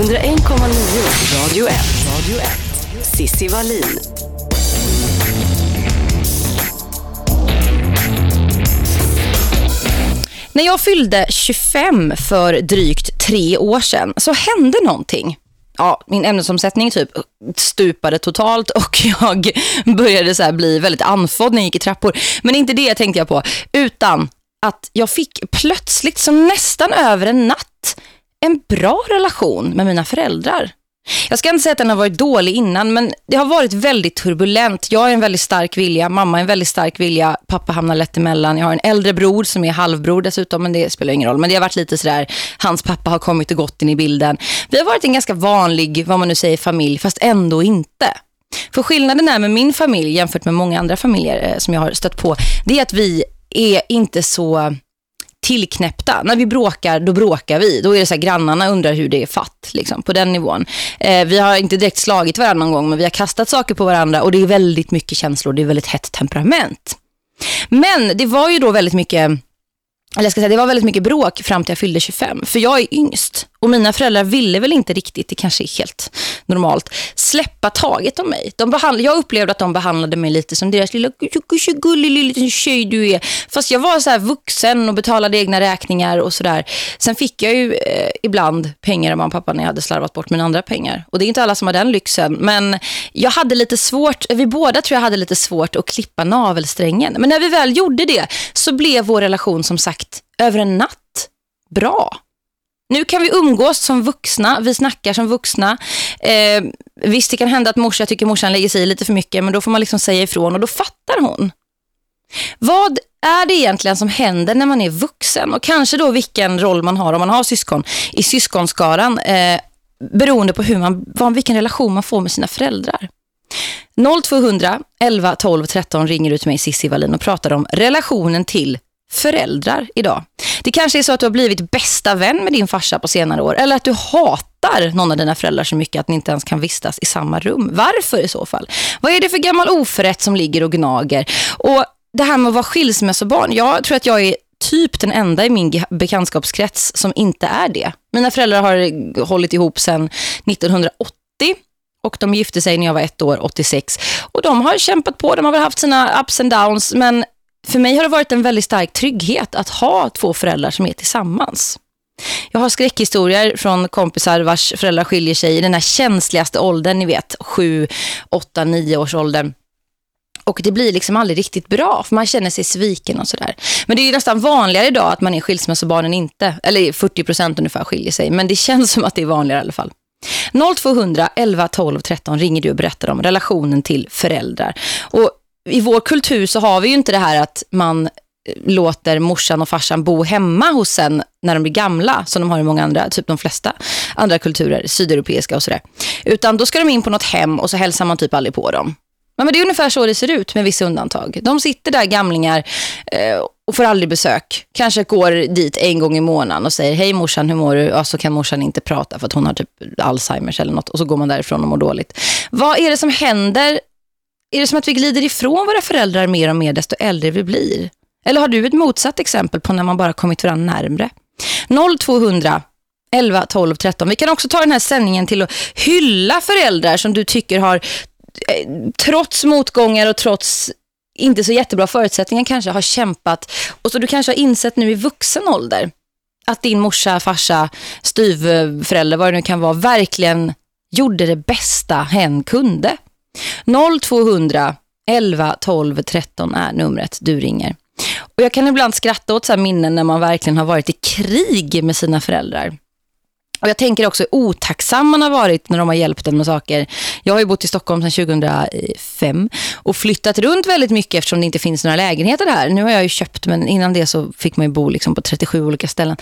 101,9 Radio 1. Radio 1. Sissi Wallin. När jag fyllde 25 för drygt tre år sedan så hände någonting. Ja, min ämnesomsättning typ stupade totalt och jag började så bli väldigt anfodd när jag gick i trappor. Men inte det tänkte jag på, utan att jag fick plötsligt som nästan över en natt en bra relation med mina föräldrar. Jag ska inte säga att den har varit dålig innan men det har varit väldigt turbulent. Jag är en väldigt stark vilja, mamma är en väldigt stark vilja, pappa hamnar lätt emellan. Jag har en äldre bror som är halvbror dessutom men det spelar ingen roll. Men det har varit lite sådär, hans pappa har kommit och gått in i bilden. Vi har varit en ganska vanlig, vad man nu säger, familj fast ändå inte. För skillnaden är med min familj jämfört med många andra familjer eh, som jag har stött på, det är att vi är inte så tillknäppta. När vi bråkar, då bråkar vi. Då är det så här, grannarna undrar hur det är fatt, liksom, på den nivån. Eh, vi har inte direkt slagit varandra någon gång, men vi har kastat saker på varandra och det är väldigt mycket känslor, det är väldigt hett temperament. Men det var ju då väldigt mycket eller jag ska säga, det var väldigt mycket bråk fram till jag fyllde 25. För jag är yngst. Och mina föräldrar ville väl inte riktigt, det kanske är helt normalt, släppa taget om mig. De behandlade, jag upplevde att de behandlade mig lite som deras lilla gullig liten tjej du är. Fast jag var så vuxen och betalade egna räkningar och sådär. Sen fick jag ju eh, ibland pengar av mamma och pappa när jag hade slarvat bort mina andra pengar. Och det är inte alla som har den lyxen. Men jag hade lite svårt, vi båda tror jag hade lite svårt att klippa navelsträngen. Men när vi väl gjorde det så blev vår relation som sagt över en natt bra. Nu kan vi umgås som vuxna, vi snackar som vuxna. Eh, visst, det kan hända att morsan tycker morsan lägger sig i lite för mycket, men då får man liksom säga ifrån och då fattar hon. Vad är det egentligen som händer när man är vuxen? Och kanske då vilken roll man har om man har syskon i syskonskaran eh, beroende på hur man, vad, vilken relation man får med sina föräldrar. 0200 11 12 13 ringer ut till mig Sissi Wallin och pratar om relationen till föräldrar idag. Det kanske är så att du har blivit bästa vän med din farsa på senare år. Eller att du hatar någon av dina föräldrar så mycket att ni inte ens kan vistas i samma rum. Varför i så fall? Vad är det för gammal oförrätt som ligger och gnager? Och det här med att vara skilsmässobarn. Jag tror att jag är typ den enda i min bekantskapskrets som inte är det. Mina föräldrar har hållit ihop sedan 1980 och de gifte sig när jag var ett år, 86. Och de har kämpat på, de har väl haft sina ups and downs, men för mig har det varit en väldigt stark trygghet att ha två föräldrar som är tillsammans. Jag har skräckhistorier från kompisar vars föräldrar skiljer sig i den här känsligaste åldern, ni vet, 7, 8, 9 års åldern. Och det blir liksom aldrig riktigt bra för man känner sig sviken och sådär. Men det är ju nästan vanligare idag att man är skilsmässobarnen inte, eller 40% ungefär skiljer sig. Men det känns som att det är vanligare i alla fall. 0200 11 12 13 ringer du och berättar om relationen till föräldrar. Och i vår kultur så har vi ju inte det här att man eh, låter morsan och farsan bo hemma hos en när de blir gamla som de har i många andra, typ de flesta andra kulturer, sydeuropeiska och sådär. Utan då ska de in på något hem och så hälsar man typ aldrig på dem. Men det är ungefär så det ser ut med vissa undantag. De sitter där gamlingar eh, och får aldrig besök. Kanske går dit en gång i månaden och säger hej morsan, hur mår du? Ja, så kan morsan inte prata för att hon har typ Alzheimers eller något. Och så går man därifrån och mår dåligt. Vad är det som händer är det som att vi glider ifrån våra föräldrar mer och mer desto äldre vi blir? Eller har du ett motsatt exempel på när man bara kommit varandra närmre? 0200 11 12 13. Vi kan också ta den här sändningen till att hylla föräldrar som du tycker har eh, trots motgångar och trots inte så jättebra förutsättningar kanske har kämpat och så du kanske har insett nu i vuxen ålder att din morsa, farsa, styvförälder, vad det nu kan vara, verkligen gjorde det bästa hen kunde 0200 11 12 13 är numret du ringer. Och jag kan ibland skratta åt så minnen när man verkligen har varit i krig med sina föräldrar. Och jag tänker också hur otacksam man har varit när de har hjälpt en med saker. Jag har ju bott i Stockholm sedan 2005 och flyttat runt väldigt mycket eftersom det inte finns några lägenheter här. Nu har jag ju köpt men innan det så fick man ju bo liksom på 37 olika ställen.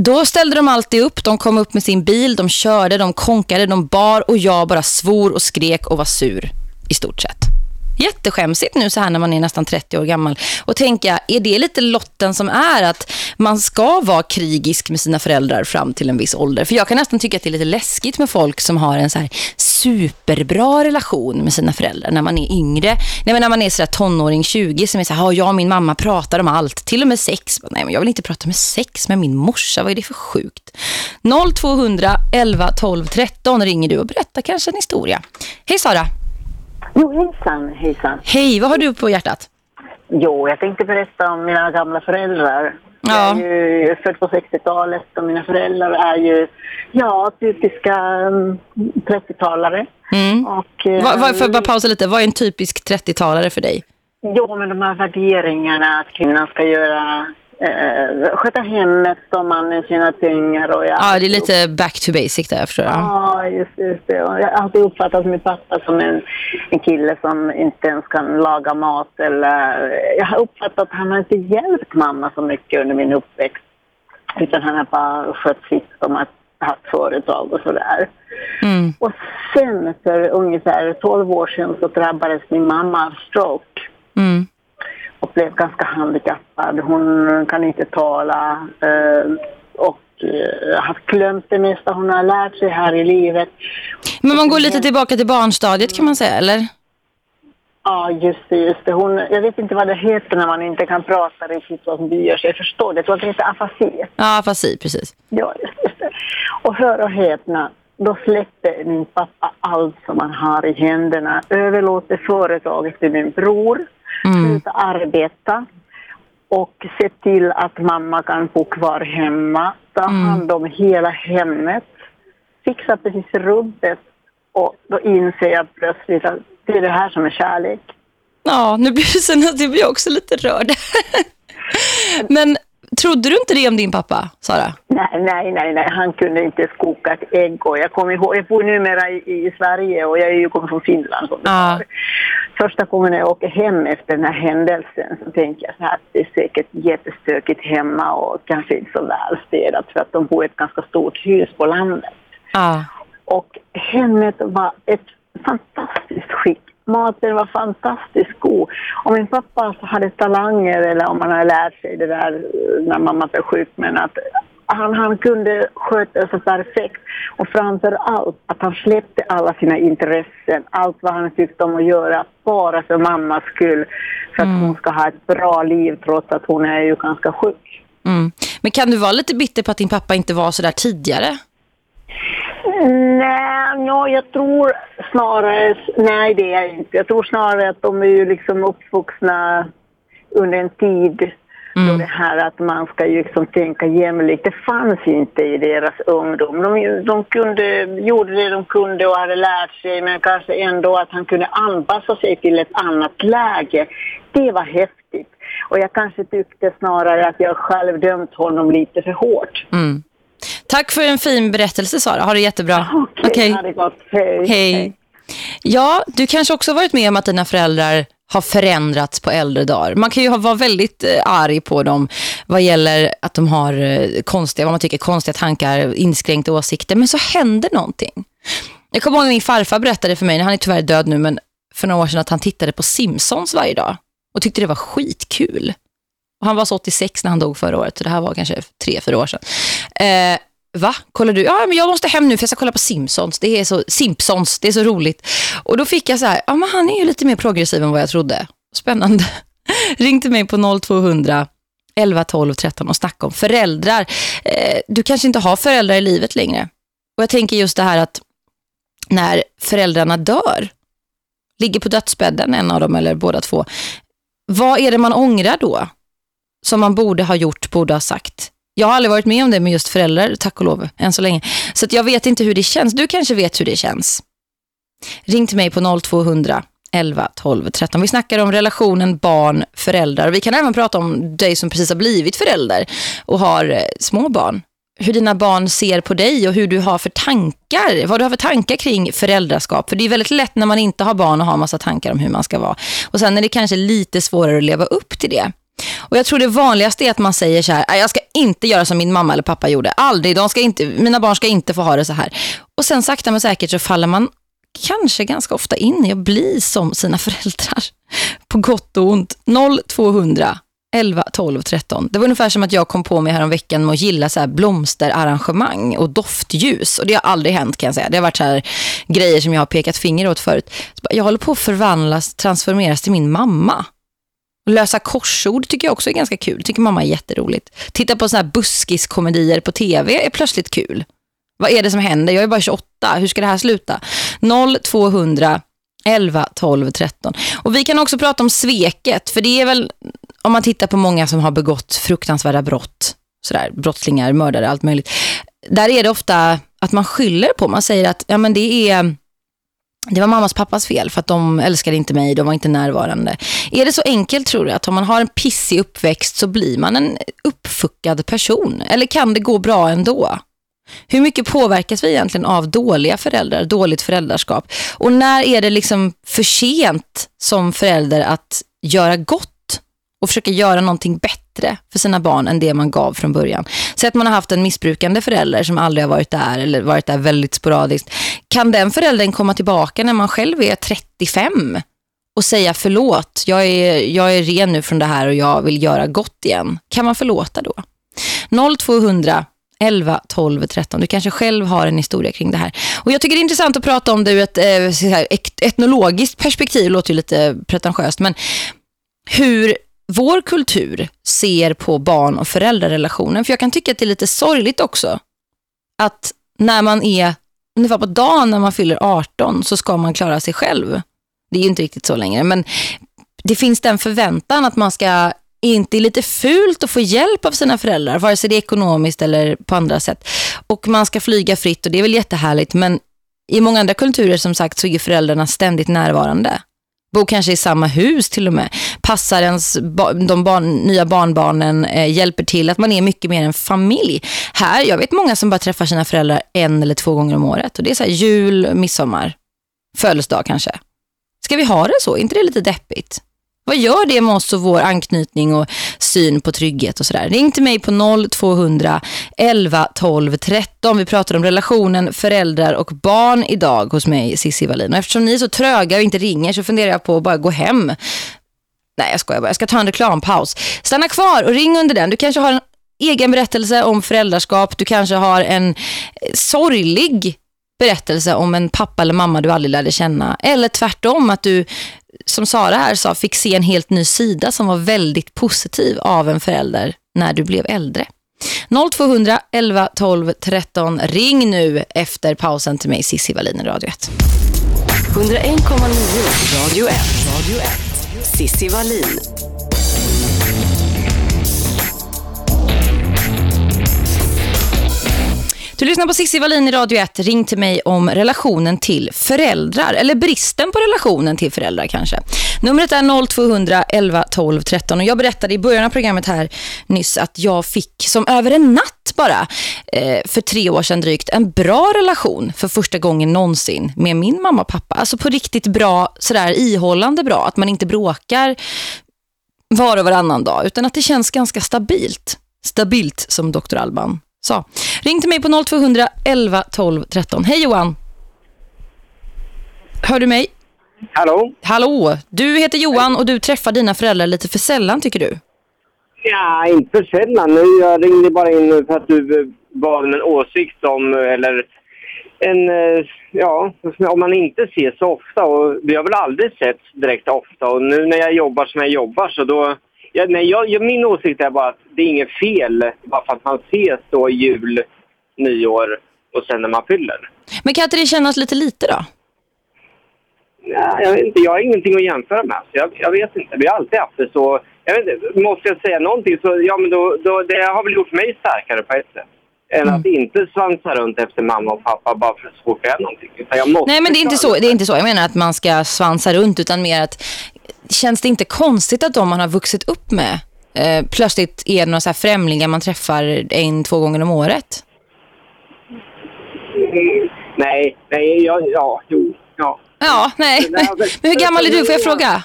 Då ställde de alltid upp, de kom upp med sin bil, de körde, de konkade, de bar och jag bara svor och skrek och var sur i stort sett. Jätteskämsigt nu så här när man är nästan 30 år gammal. Och tänka, är det lite lotten som är att man ska vara krigisk med sina föräldrar fram till en viss ålder? För jag kan nästan tycka att det är lite läskigt med folk som har en så här superbra relation med sina föräldrar när man är yngre. Nej, när man är sådär tonåring 20 som är så här, jag och min mamma pratar om allt, till och med sex. Nej, men jag vill inte prata med sex med min morsa, vad är det för sjukt? 0200 11 12 13 ringer du och berättar kanske en historia. Hej Sara! Jo, hejsan, hejsan. Hej, vad har du på hjärtat? Jo, jag tänkte berätta om mina gamla föräldrar. Ja. Jag är ju född på 60-talet och mina föräldrar är ju, ja, typiska mm, 30-talare. Mm. Och, eh, för bara pausa lite, vad är en typisk 30-talare för dig? Jo, men de här värderingarna att kvinnan ska göra, eh, sköta hemmet och mannen tjäna pengar. Och jag, Ja, det är lite back to basic där, jag förstår jag. Ja, just, just det. Och jag har alltid uppfattat min pappa som en, en kille som inte ens kan laga mat. Eller, jag har uppfattat att han har inte hjälpt mamma så mycket under min uppväxt. Utan han har bara skött sitt om att ha ett företag och sådär. Mm. Och sen för ungefär 12 år sedan så drabbades min mamma av stroke Mm. Blev ganska handikappad. Hon kan inte tala eh, och eh, har glömt det mesta hon har lärt sig här i livet. Men man går lite tillbaka till barnstadiet kan man säga, eller? Ja, just det, just det. Hon, jag vet inte vad det heter när man inte kan prata riktigt vad som gör. Jag förstår det. Jag tror att det afasi. Ja, afasi, precis. Ja, just det. Och hör och häpna, då släppte min pappa allt som han har i händerna. Överlåter företaget till min bror. Mm. Sluta arbeta. Och se till att mamma kan bo kvar hemma. Ta hand om hela hemmet. Fixa precis rubbet. Och då inser jag plötsligt att det är det här som är kärlek. Ja, nu blir det sen att jag blir också lite rörd. Men trodde du inte det om din pappa, Sara? Nej, nej, nej, nej, han kunde inte koka ett ägg. Och jag kommer ihåg, jag bor numera i, i Sverige och jag är ju kommer från Finland. Har. Första gången jag åker hem efter den här händelsen så tänker jag så här att det är säkert jättestökigt hemma och kanske inte så välstädat för att de bor i ett ganska stort hus på landet. Ja. Och hemmet var ett fantastiskt skick. Maten var fantastiskt god. Om min pappa hade talanger eller om han hade lärt sig det där när mamma blev sjuk, men att han, han kunde sköta sig perfekt. Och framför allt att han släppte alla sina intressen, allt vad han tyckte om att göra, bara för mammas skull. För att hon ska ha ett bra liv trots att hon är ju ganska sjuk. Mm. Men kan du vara lite bitter på att din pappa inte var så där tidigare? Nej, no, jag tror snarare... Nej, det är jag inte. Jag tror snarare att de är ju liksom uppvuxna under en tid då det här att man ska ju liksom tänka jämlikt, det fanns inte i deras ungdom. De, de kunde, gjorde det de kunde och hade lärt sig, men kanske ändå att han kunde anpassa sig till ett annat läge. Det var häftigt. Och jag kanske tyckte snarare att jag själv dömt honom lite för hårt. Mm. Tack för en fin berättelse, Sara. Ha det jättebra. Okej, Okej. ha det gott. Hej. Hej. Ja, du kanske också varit med om att dina föräldrar har förändrats på äldre dagar. Man kan ju ha- vara väldigt eh, arg på dem vad gäller att de har eh, konstiga, vad man tycker konstiga tankar, inskränkta åsikter. Men så händer någonting. Jag kommer ihåg när min farfar berättade för mig, han är tyvärr död nu, men för några år sedan att han tittade på Simpsons varje dag och tyckte det var skitkul. Och han var så 86 när han dog förra året, så det här var kanske tre, fyra år sedan. Eh, va? Kollar du? Ja, men jag måste hem nu för jag ska kolla på Simpsons. Det är så Simpsons, det är så roligt. Och då fick jag så här, ja men han är ju lite mer progressiv än vad jag trodde. Spännande. Ring till mig på 0200 11 12 13 och snacka om föräldrar. Eh, du kanske inte har föräldrar i livet längre. Och jag tänker just det här att när föräldrarna dör, ligger på dödsbädden, en av dem eller båda två, vad är det man ångrar då? Som man borde ha gjort, borde ha sagt. Jag har aldrig varit med om det med just föräldrar, tack och lov, än så länge. Så att jag vet inte hur det känns. Du kanske vet hur det känns. Ring till mig på 0200 11 12 13. Vi snackar om relationen barn, föräldrar. Vi kan även prata om dig som precis har blivit förälder och har eh, små barn. Hur dina barn ser på dig och hur du har för tankar. Vad du har för tankar kring föräldraskap. För det är väldigt lätt när man inte har barn och har massa tankar om hur man ska vara. Och sen är det kanske lite svårare att leva upp till det. Och jag tror det vanligaste är att man säger så här, äh, jag ska inte göra som min mamma eller pappa gjorde. Aldrig, de ska inte, mina barn ska inte få ha det så här. Och sen sakta men säkert så faller man kanske ganska ofta in i att bli som sina föräldrar. På gott och ont. 0200 11, 12, 13. Det var ungefär som att jag kom på mig här om veckan med att gilla så här blomsterarrangemang och doftljus. Och det har aldrig hänt kan jag säga. Det har varit så här grejer som jag har pekat finger åt förut. Jag håller på att förvandlas, transformeras till min mamma. Lösa korsord tycker jag också är ganska kul. Tycker mamma är jätteroligt. Titta på såna här buskiskomedier på tv är plötsligt kul. Vad är det som händer? Jag är bara 28. Hur ska det här sluta? 0, 200, 11, 12, 13. Och vi kan också prata om sveket. För det är väl, om man tittar på många som har begått fruktansvärda brott. Sådär, brottslingar, mördare, allt möjligt. Där är det ofta att man skyller på. Man säger att ja, men det är det var mammas pappas fel för att de älskade inte mig, de var inte närvarande. Är det så enkelt tror du att om man har en pissig uppväxt så blir man en uppfuckad person? Eller kan det gå bra ändå? Hur mycket påverkas vi egentligen av dåliga föräldrar, dåligt föräldraskap? Och när är det liksom för sent som förälder att göra gott och försöka göra någonting bättre för sina barn än det man gav från början. Så att man har haft en missbrukande förälder som aldrig har varit där eller varit där väldigt sporadiskt. Kan den föräldern komma tillbaka när man själv är 35 och säga förlåt, jag är, jag är ren nu från det här och jag vill göra gott igen. Kan man förlåta då? 0200 11, 12, 13. Du kanske själv har en historia kring det här. Och jag tycker det är intressant att prata om det ur ett eh, etnologiskt perspektiv. Det låter ju lite pretentiöst. Men hur vår kultur ser på barn- och föräldrarrelationen. För jag kan tycka att det är lite sorgligt också. Att när man är, ungefär på dagen när man fyller 18 så ska man klara sig själv. Det är ju inte riktigt så längre. Men det finns den förväntan att man ska inte är lite fult att få hjälp av sina föräldrar, vare sig det är ekonomiskt eller på andra sätt. Och man ska flyga fritt och det är väl jättehärligt, men i många andra kulturer som sagt så är föräldrarna ständigt närvarande. Bor kanske i samma hus till och med. Passar ens de barn, nya barnbarnen, eh, hjälper till att man är mycket mer en familj. Här, jag vet många som bara träffar sina föräldrar en eller två gånger om året. Och det är så här jul, midsommar, födelsedag kanske. Ska vi ha det så? Är inte det lite deppigt? Vad gör det med oss och vår anknytning och syn på trygghet och sådär? Ring till mig på 0200 11 12 13. Vi pratar om relationen föräldrar och barn idag hos mig, Cissi Wallin. Och eftersom ni är så tröga och inte ringer så funderar jag på att bara gå hem. Nej, jag skojar bara. Jag ska ta en reklampaus. Stanna kvar och ring under den. Du kanske har en egen berättelse om föräldraskap. Du kanske har en eh, sorglig berättelse om en pappa eller mamma du aldrig lärde känna. Eller tvärtom att du som Sara här sa, fick se en helt ny sida som var väldigt positiv av en förälder när du blev äldre. 0200 11 12 13. Ring nu efter pausen till mig, Cissi Wallin, Radio 1. 101,9 Radio 1. Radio 1. Sissi Wallin. Du lyssnar på Cissi Wallin i Radio 1. Ring till mig om relationen till föräldrar. Eller bristen på relationen till föräldrar kanske. Numret är 0200 11 12 13. Och jag berättade i början av programmet här nyss att jag fick som över en natt bara eh, för tre år sedan drygt en bra relation för första gången någonsin med min mamma och pappa. Alltså på riktigt bra, sådär ihållande bra. Att man inte bråkar var och varannan dag utan att det känns ganska stabilt. Stabilt som Dr. Alban sa. Ring till mig på 0200 11 12 13. Hej Johan. Hör du mig? Hallå? Hallå, du heter Johan och du träffar dina föräldrar lite för sällan tycker du? Ja, inte för sällan. Jag ringde bara in för att du eh, bad en åsikt om, eller en, eh, ja, om man inte ses så ofta. Och vi har väl aldrig sett direkt ofta och nu när jag jobbar som jag jobbar så då Ja, nej, jag, min åsikt är bara att det är inget fel bara för att man ses då jul, nyår och sen när man fyller. Men kan inte det kännas lite lite då? Ja, jag, vet inte, jag har ingenting att jämföra med. Så jag, jag vet inte. Vi har alltid haft det så. Jag vet inte, måste jag säga någonting så ja, men då, då, det har väl gjort mig starkare på ett sätt. Än mm. att inte svansa runt efter mamma och pappa bara för att så fort jag någonting. Jag måste Nej, men det är, inte så, det är inte så. Jag menar att man ska svansa runt utan mer att känns det inte konstigt att de man har vuxit upp med eh, plötsligt är några så här främlingar man träffar en, två gånger om året? Mm, nej, nej, ja, ja, jo, ja. Ja, nej. Men hur gammal är du, får jag fråga?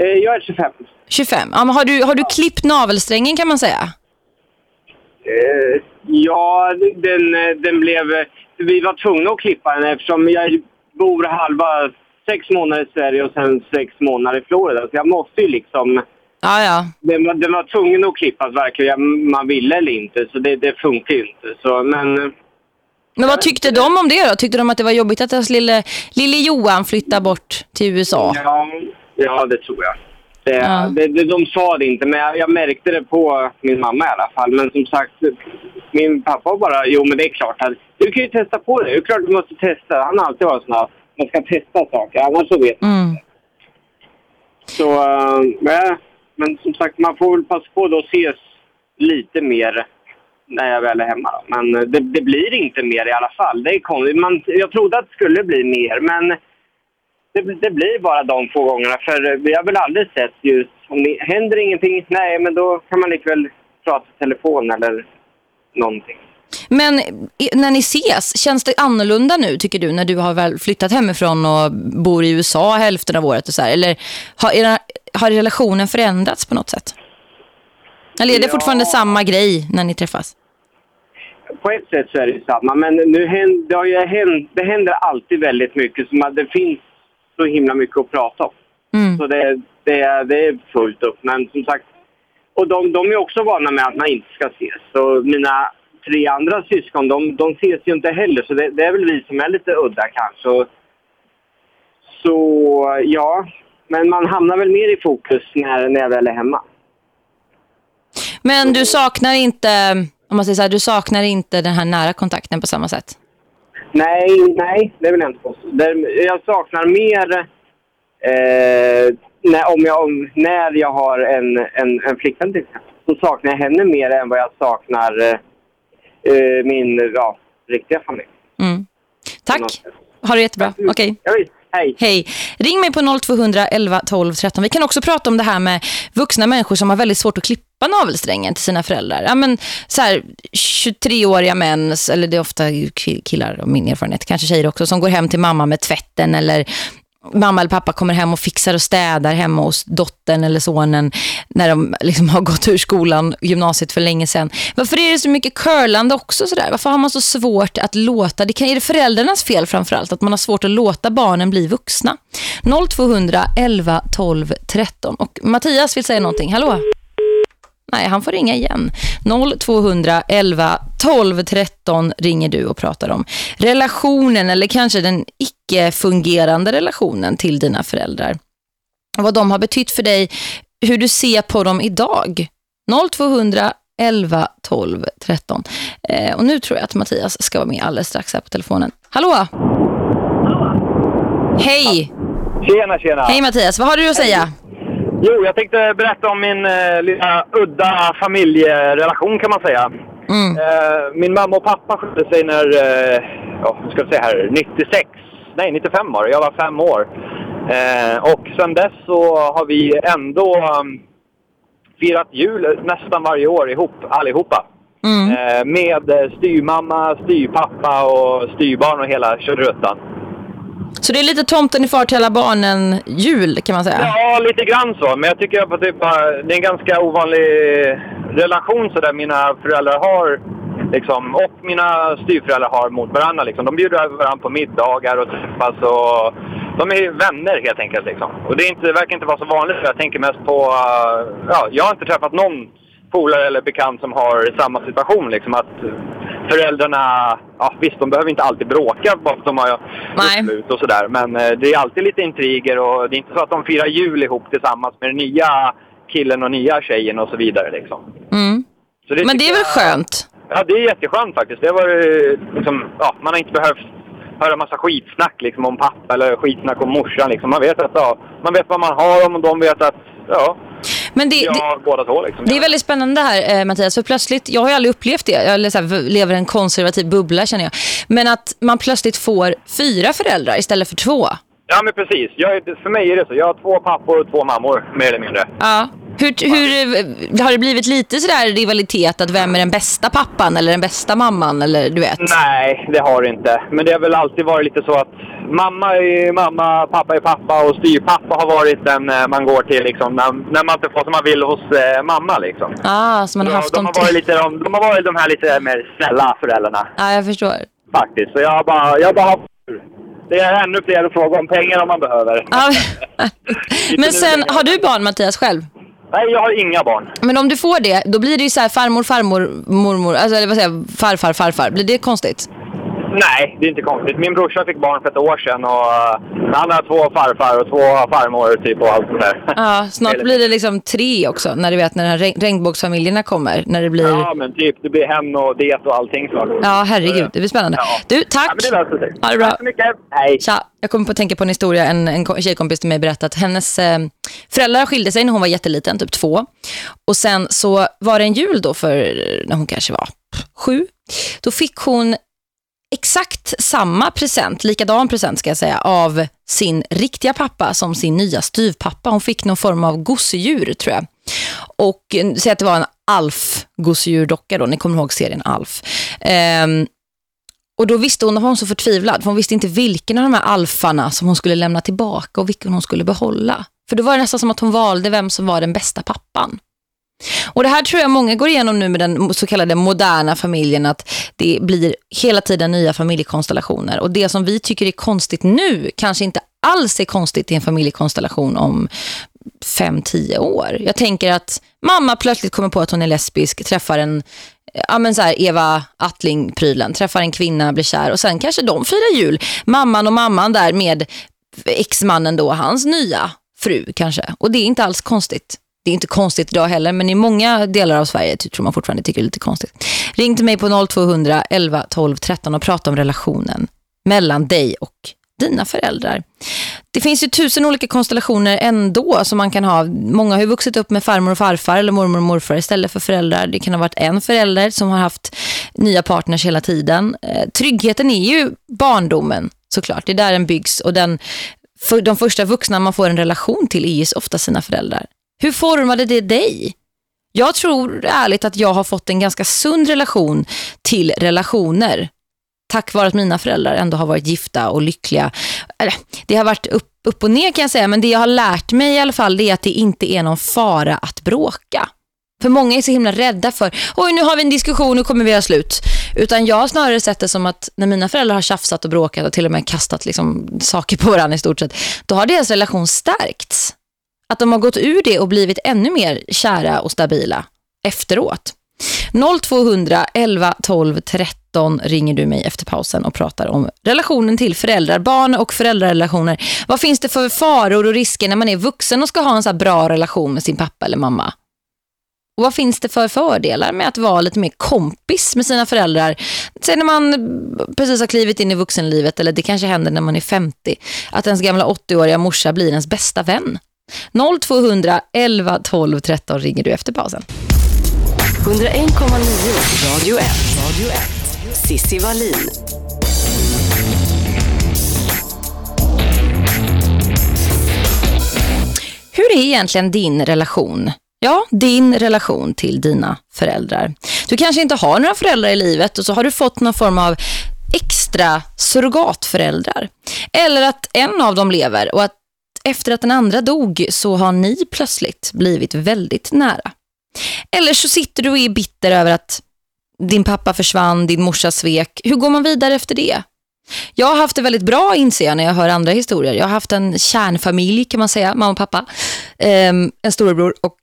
Eh, jag är 25. 25. Ja, men har, du, har du klippt navelsträngen kan man säga? Eh, ja, den, den blev... Vi var tvungna att klippa den eftersom jag bor halva sex månader i Sverige och sen sex månader i Florida. Så jag måste ju liksom... Ja, ja. Den var, den var tvungen att klippas verkligen. Man ville eller inte, så det, det funkar ju inte. Så, men... Men vad tyckte de om det då? Tyckte de att det var jobbigt att deras lille, lille Johan flyttar bort till USA? Ja, ja det tror jag. Det, Ja. det, det, de sa det inte, men jag, jag märkte det på min mamma i alla fall. Men som sagt, min pappa bara, jo men det är klart, att, du kan ju testa på det. Det är klart du måste testa. Han har alltid varit sån här, man ska testa saker, annars så vet man. Mm. Så, äh, men, men som sagt, man får väl passa på då att ses lite mer när jag väl är hemma. Då. Men det, det blir inte mer i alla fall. Det är konstigt. Man, jag trodde att det skulle bli mer, men det, det blir bara de få gångerna. För vi har väl aldrig sett just, om det händer ingenting, nej men då kan man likväl prata i telefon eller någonting. Men när ni ses, känns det annorlunda nu tycker du när du har väl flyttat hemifrån och bor i USA hälften av året och så här? Eller har, era, har relationen förändrats på något sätt? Eller är det Ja. fortfarande samma grej när ni träffas? På ett sätt så är det samma, men nu händer, det, har ju hänt, det händer alltid väldigt mycket. Som att det finns så himla mycket att prata om. Mm. Så det, det, det är fullt upp. Men som sagt, och de, de är också vana med att man inte ska ses. Så mina tre andra syskon, de, de ses ju inte heller. Så det, det är väl vi som är lite udda kanske. Och, så ja, men man hamnar väl mer i fokus när, när jag väl är hemma. Men du saknar inte, om man säger så här, du saknar inte den här nära kontakten på samma sätt? Nej, nej, det vill jag inte påstå. Jag saknar mer eh, när, om jag, om, när jag har en, en, en flickvän till exempel. Så saknar jag henne mer än vad jag saknar eh, min ja, riktiga familj. Mm. Tack, ha det jättebra. Okej. Visst. Hej. Hej. Ring mig på 0200 11 12 13. Vi kan också prata om det här med vuxna människor som har väldigt svårt att klippa navelsträngen till sina föräldrar. Ja, men så här 23-åriga män, eller det är ofta ki- killar av min erfarenhet, kanske tjejer också, som går hem till mamma med tvätten eller mamma eller pappa kommer hem och fixar och städar hemma hos dottern eller sonen när de liksom har gått ur skolan, gymnasiet för länge sedan. Varför är det så mycket curlande också sådär? Varför har man så svårt att låta, det kan, är det föräldrarnas fel framförallt, att man har svårt att låta barnen bli vuxna? 0200 11 12 13. Och Mattias vill säga någonting, hallå? Nej, han får ringa igen. 0200 11 12 13 ringer du och pratar om relationen eller kanske den icke-fungerande relationen till dina föräldrar. Vad de har betytt för dig, hur du ser på dem idag. 0200 11 12 13. Eh, och nu tror jag att Mattias ska vara med alldeles strax här på telefonen. Hallå? Hej! Tjena, tjena. Hej Mattias, vad har du att säga? Jo, jag tänkte berätta om min eh, lilla udda familjerelation kan man säga. Mm. Eh, min mamma och pappa skilde sig när, eh, ja, vad ska jag säga här, 96, nej 95 var det, jag var fem år. Eh, och sen dess så har vi ändå um, firat jul nästan varje år ihop, allihopa. Mm. Eh, med styrmamma, styrpappa och styrbarn och hela körruttan. Så det är lite tomten i far till alla barnen jul kan man säga. Ja, lite grann så. Men jag tycker att det är, det är en ganska ovanlig relation så där mina föräldrar har liksom, och mina styvföräldrar har mot varandra. Liksom. De bjuder över varandra på middagar och träffas och de är vänner helt enkelt. Liksom. Och det, är inte, det verkar inte vara så vanligt. Jag tänker mest på, ja, jag har inte träffat någon polare eller bekant som har samma situation. Liksom, att föräldrarna, ja visst de behöver inte alltid bråka bara för att de har gjort slut och sådär. Men eh, det är alltid lite intriger och det är inte så att de firar jul ihop tillsammans med den nya killen och nya tjejen och så vidare liksom. Mm. Så Men det är väl jag- skönt? Ja, det är jätteskönt faktiskt. Det var eh, liksom, ja, man har inte behövt höra massa skitsnack liksom, om pappa eller skitsnack om morsan. Liksom. Man vet att ja, man vet vad man har om och de vet att ja, Men det, det, ja båda två liksom. det är väldigt spännande här eh, Mattias, för plötsligt, jag har ju aldrig upplevt det, jag här, lever i en konservativ bubbla känner jag, men att man plötsligt får fyra föräldrar istället för två. Ja, men precis. Jag, för mig är det så. Jag har två pappor och två mammor, mer eller mindre. Ja. Hur, hur eh, har det blivit lite sådär rivalitet att vem är den bästa pappan eller den bästa mamman eller du vet? Nej, det har det inte. Men det har väl alltid varit lite så att mamma är mamma, pappa är pappa och styrpappa har varit den eh, man går till liksom, när, när man inte får som man vill hos eh, mamma. Liksom. Ah, så man har haft de, dem har varit lite, de, de har varit de här lite mer snälla föräldrarna Ja, jag förstår. faktiskt. Så jag har bara, jag har bara tur. det är ännu fler fråga om pengar om man behöver. Ja. Men sen, har du barn Mattias själv? Nej, jag har inga barn. Men om du får det, då blir det ju så här farmor, farmor, mormor, alltså eller vad säger jag, farfar, farfar. Blir det konstigt? Nej, det är inte konstigt. Min brorsa fick barn för ett år sedan och uh, han har två farfar och två farmor typ och allt sånt där. Ja, snart blir det liksom tre också när du vet när regn regnbågsfamiljerna kommer. När det blir... Ja, men typ det blir hem och det och allting snart. Ja, herregud. Det blir spännande. Ja. Du, tack. Ja, men det löser sig. Ha det bra. Tack så mycket. Hej. Tja, jag kommer på att tänka på en historia. En, en tjejkompis till mig berättade att hennes eh, föräldrar skilde sig när hon var jätteliten, typ två. Och sen så var det en jul då för när hon kanske var sju. Då fick hon exakt samma present, likadan present ska jag säga, av sin riktiga pappa som sin nya styvpappa. Hon fick någon form av gosedjur tror jag. Och eh, säg att det var en Alf gosedjurdocka då, ni kommer ihåg serien Alf. Ehm, och då visste hon, att hon var så förtvivlad, för hon visste inte vilken av de här alfarna som hon skulle lämna tillbaka och vilken hon skulle behålla. För då var det nästan som att hon valde vem som var den bästa pappan. Och det här tror jag många går igenom nu med den så kallade moderna familjen att det blir hela tiden nya familjekonstellationer. Och det som vi tycker är konstigt nu kanske inte alls är konstigt i en familjekonstellation om fem tio år. Jag tänker att mamma plötsligt kommer på att hon är lesbisk, träffar en ja men så här, Eva Attling-prylen, träffar en kvinna, blir kär och sen kanske de firar jul. Mamman och mamman där med exmannen då, hans nya fru kanske. Och det är inte alls konstigt. Det är inte konstigt idag heller, men i många delar av Sverige tror man fortfarande tycker det är lite konstigt. Ring till mig på 0200 11 12 13 och prata om relationen mellan dig och dina föräldrar. Det finns ju tusen olika konstellationer ändå som man kan ha. Många har ju vuxit upp med farmor och farfar eller mormor och morfar istället för föräldrar. Det kan ha varit en förälder som har haft nya partners hela tiden. Eh, tryggheten är ju barndomen såklart. Det är där den byggs och den, för de första vuxna man får en relation till är ju ofta sina föräldrar. Hur formade det dig? Jag tror ärligt att jag har fått en ganska sund relation till relationer. Tack vare att mina föräldrar ändå har varit gifta och lyckliga. Det har varit upp, upp och ner kan jag säga. Men det jag har lärt mig i alla fall är att det inte är någon fara att bråka. För många är så himla rädda för oj nu har vi en diskussion, nu kommer vi göra slut. Utan jag har snarare sett det som att när mina föräldrar har tjafsat och bråkat och till och med kastat liksom, saker på varandra i stort sett. Då har deras relation stärkts att de har gått ur det och blivit ännu mer kära och stabila efteråt. 0200 11 12 13 ringer du mig efter pausen och pratar om relationen till föräldrar, barn och föräldrarrelationer. Vad finns det för faror och risker när man är vuxen och ska ha en så här bra relation med sin pappa eller mamma? Och vad finns det för fördelar med att vara lite mer kompis med sina föräldrar? Sen när man precis har klivit in i vuxenlivet eller det kanske händer när man är 50. Att ens gamla 80-åriga morsa blir ens bästa vän. 0200 11 12 13 ringer du efter pausen. 101,9 Radio 1. Radio 1. Sissi Wallin. Hur är egentligen din relation? Ja, din relation till dina föräldrar. Du kanske inte har några föräldrar i livet och så har du fått någon form av extra surrogatföräldrar. Eller att en av dem lever och att efter att den andra dog så har ni plötsligt blivit väldigt nära. Eller så sitter du och är bitter över att din pappa försvann, din morsa svek. Hur går man vidare efter det? Jag har haft det väldigt bra inser jag när jag hör andra historier. Jag har haft en kärnfamilj kan man säga, mamma och pappa. Ehm, en storebror och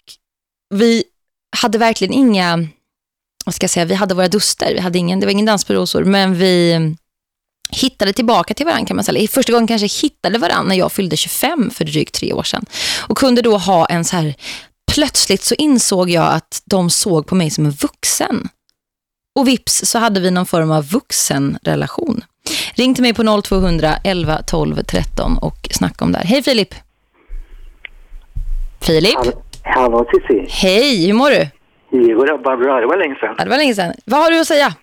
vi hade verkligen inga vad ska jag säga, vi hade våra duster. Vi hade ingen, det var ingen dans på rosor, men vi hittade tillbaka till varandra kan man säga. Första gången kanske hittade varandra när jag fyllde 25 för drygt tre år sedan. Och kunde då ha en så här, plötsligt så insåg jag att de såg på mig som en vuxen. Och vips så hade vi någon form av vuxenrelation. Ring till mig på 0200 11 12 13 och snacka om det här. Hej Filip! Filip? Hallå, hallå Cissi. Hej, hur mår du? Jo, det var bra. Det var länge sedan. Ja, det var länge sedan. Vad har du att säga?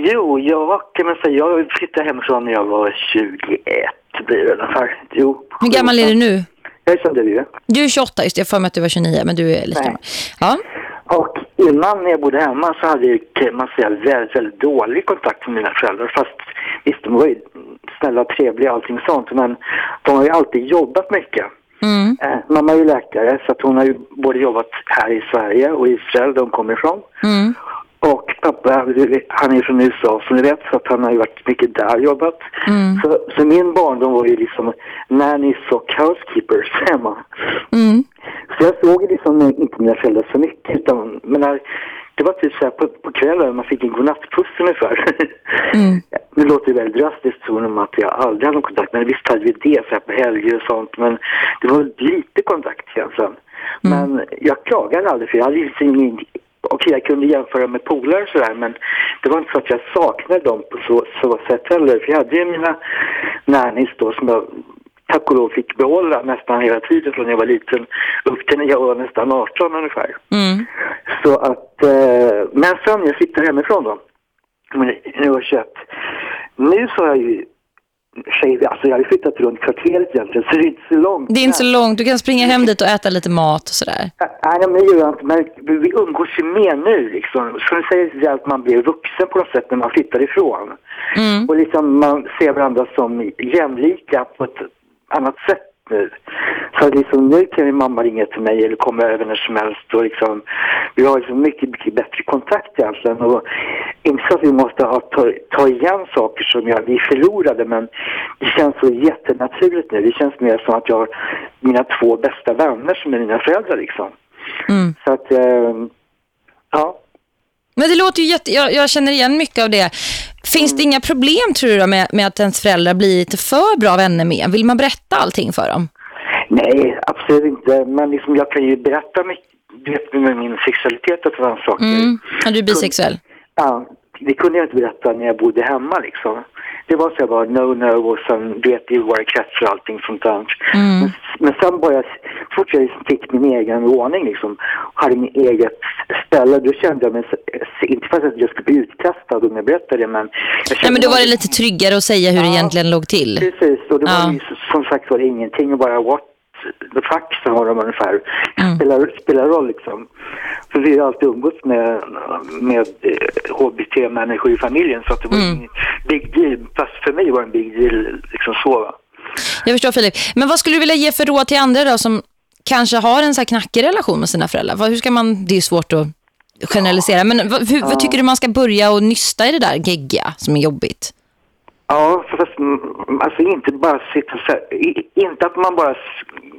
Jo, jag kan man säga, jag flyttade hemifrån när jag var 21 blir det ungefär. Jo. Hur gammal är du nu? Jag är som du. Du är 28, just det. Jag får mig att du var 29, men du är lite gammal. Ja. Och innan jag bodde hemma så hade jag kan man säga väldigt, väldigt dålig kontakt med mina föräldrar. Fast visst, de var ju snälla och trevliga och allting sånt. Men de har ju alltid jobbat mycket. Mm. Eh, mamma är ju läkare så att hon har ju både jobbat här i Sverige och Israel där hon kommer ifrån. Mm. Och pappa Och han- är från USA som ni vet så att han har ju varit mycket där jobbat. Så, så min barndom var ju liksom nannies och housekeepers hemma. Mm. Så jag såg liksom inte mina föräldrar så mycket utan men när, det var typ så här på, på kvällen man fick en godnattpuss ungefär. Mm. Det låter ju väldigt drastiskt så om att jag aldrig hade någon kontakt men visst hade vi det så här på helger och sånt men det var lite kontakt egentligen. Men jag klagade aldrig för jag hade liksom ingen Okej, jag kunde jämföra med polare och sådär, men det var inte så att jag saknade dem på så, så sätt heller. För jag hade ju mina nannies då som jag tack och lov fick behålla nästan hela tiden från jag var liten upp till när jag var nästan 18 ungefär. Mm. Så att, eh, men sen jag flyttade hemifrån då, nu var jag 21. Nu så har jag ju alltså jag har ju flyttat runt kvarteret egentligen så det är inte så långt. Det är inte så långt. Du kan springa hem dit och äta lite mat och sådär. Nej, men det gör jag inte. Men vi- umgås ju mer nu liksom. Så det säger att man blir vuxen på något sätt när man flyttar ifrån. Mm. Och liksom man ser varandra som jämlika på ett annat sätt nu. Så liksom nu kan min mamma ringa till mig eller komma över när som helst och liksom vi har liksom mycket, mycket bättre kontakt egentligen och inte så att vi måste ha, ta, ta igen saker som jag, vi förlorade men det känns så jättenaturligt nu. Det känns mer som att jag har mina två bästa vänner som är mina föräldrar liksom. Mm. Så att, eh, ja. Men det låter ju jätte... Jag, jag känner igen mycket av det. Finns det inga problem tror du då, med, med att ens föräldrar blir lite för bra vänner med? Vill man berätta allting för dem? Nej, absolut inte. Men liksom jag kan ju berätta mycket, vet med min sexualitet och sådana saker. Mm. Ja, du är bisexuell. Ja, det kunde jag inte berätta när jag bodde hemma liksom. Det var så bara no no och sen du vet det var kretsar och allting sånt där. Men, men sen bara jag, så fort jag fick min egen ordning liksom hade min eget ställe då kände jag mig, inte för att jag skulle bli utkastad om jag berättade det men Ja, men då var det lite tryggare att säga hur det Ja. egentligen låg till. Precis, och det var Ja. ju som sagt var det ingenting och bara what fuck sa de ungefär. Mm. Spelar, spelar roll liksom. För vi har alltid umgåtts med, med eh, HBT-människor i familjen så att det var Mm. ingen big deal. Fast för mig var det en big deal liksom så. Jag förstår Filip. Men vad skulle du vilja ge för råd till andra då som kanske har en så här knackig relation med sina föräldrar? Hur ska man, det är svårt att generalisera. Men vad, hur, vad tycker du man ska börja och nysta i det där gegga som är jobbigt? Ja, fast mm, alltså inte bara sitta så här, i- inte att man bara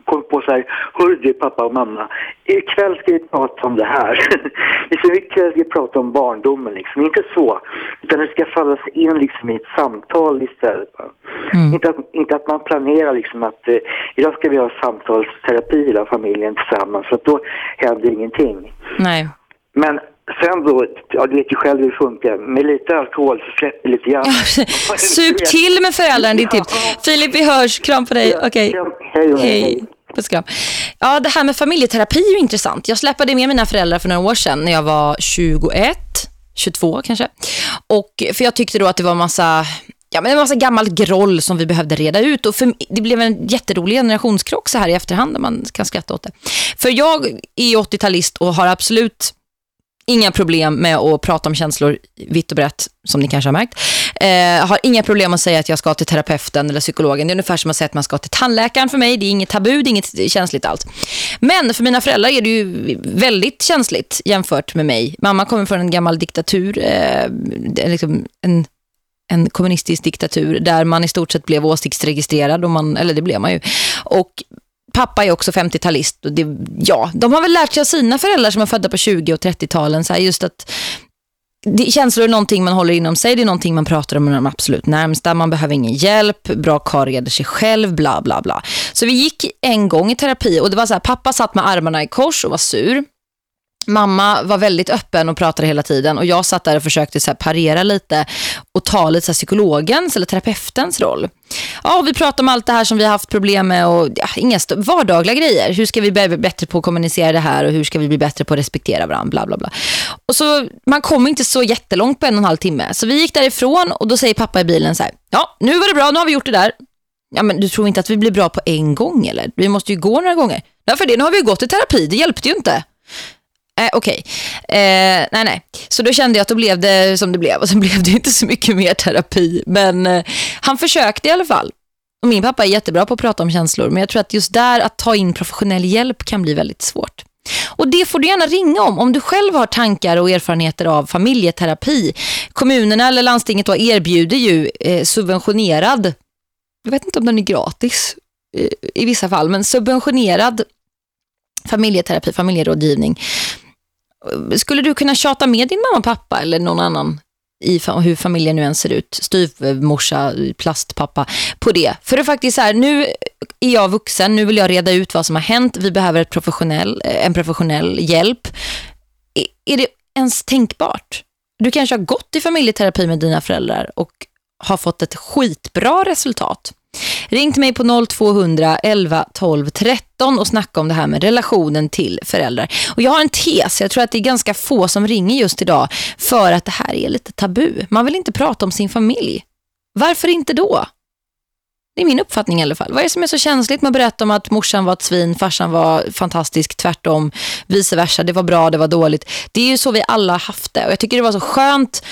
kommer på så här, hörru du pappa och mamma, ikväll ska vi prata om det här. liksom, ikväll ska vi prata om barndomen liksom, inte så. Utan det ska fallas in liksom i ett samtal istället. va. Inte, att, inte att man planerar liksom att eh, idag ska vi ha samtalsterapi hela familjen tillsammans, för att då händer ingenting. Nej. Men sen då, ja du vet ju själv hur det funkar, med lite alkohol så släpper lite grann. Sup till med föräldrarna, ditt tips. Filip, vi hörs. Kram på dig. Okej. Ja, hej hej. Hej. Ja, det här med familjeterapi är ju intressant. Jag släppade med mina föräldrar för några år sedan när jag var 21, 22 kanske. Och för jag tyckte då att det var massa Ja, men en massa gammalt groll som vi behövde reda ut. Och för, det blev en jätterolig generationskrock så här i efterhand när man kan skratta åt det. För jag är 80-talist och har absolut inga problem med att prata om känslor vitt och brett, som ni kanske har märkt. Eh, har inga problem att säga att jag ska till terapeuten eller psykologen. Det är ungefär som att säga att man ska till tandläkaren för mig. Det är inget tabu, det är inget känsligt allt. Men för mina föräldrar är det ju väldigt känsligt jämfört med mig. Mamma kommer från en gammal diktatur, eh, liksom en en kommunistisk diktatur där man i stort sett blev åsiktsregistrerad och man, eller det blev man ju. Och pappa är också 50-talist och det, ja, de har väl lärt sig av sina föräldrar som är födda på 20- och 30-talen så här, just att det, känslor är någonting man håller inom sig, det är någonting man pratar om med de absolut närmsta, man behöver ingen hjälp, bra karl reder sig själv, bla bla bla. Så vi gick en gång i terapi och det var så här, pappa satt med armarna i kors och var sur. Mamma var väldigt öppen och pratade hela tiden och jag satt där och försökte så här parera lite och ta lite så här psykologens eller terapeutens roll. Ja, vi pratade om allt det här som vi har haft problem med och ja, inga vardagliga grejer. Hur ska vi bli bättre på att kommunicera det här och hur ska vi bli bättre på att respektera varandra, bla bla bla. Och så, man kom inte så jättelångt på en och en halv timme. Så vi gick därifrån och då säger pappa i bilen så här, ja, nu var det bra, nu har vi gjort det där. Ja, men du tror inte att vi blir bra på en gång eller? Vi måste ju gå några gånger. Därför det, nu har vi ju gått i terapi, det hjälpte ju inte. Eh, Okej, eh, nej nej. Så då kände jag att då blev det som det blev och sen blev det inte så mycket mer terapi. Men eh, han försökte i alla fall. Och min pappa är jättebra på att prata om känslor men jag tror att just där att ta in professionell hjälp kan bli väldigt svårt. Och det får du gärna ringa om om du själv har tankar och erfarenheter av familjeterapi. Kommunerna eller landstinget då erbjuder ju eh, subventionerad, jag vet inte om den är gratis eh, i vissa fall, men subventionerad familjeterapi, familjerådgivning. Skulle du kunna tjata med din mamma och pappa eller någon annan i hur familjen nu än ser ut, styvmorsa, plastpappa, på det. För det är faktiskt så här, nu är jag vuxen, nu vill jag reda ut vad som har hänt, vi behöver ett professionell, eh, en professionell hjälp. Är det ens tänkbart? Du kanske har gått i familjeterapi med dina föräldrar och har fått ett skitbra resultat. Ring till mig på 0200 11 12 13 och snacka om det här med relationen till föräldrar. Och jag har en tes, jag tror att det är ganska få som ringer just idag för att det här är lite tabu. Man vill inte prata om sin familj. Varför inte då? Det är min uppfattning i alla fall. Vad är det som är så känsligt med att berätta om att morsan var ett svin, farsan var fantastisk, tvärtom, vice versa. Det var bra, det var dåligt. Det är ju så vi alla haft det. Och jag tycker det var så skönt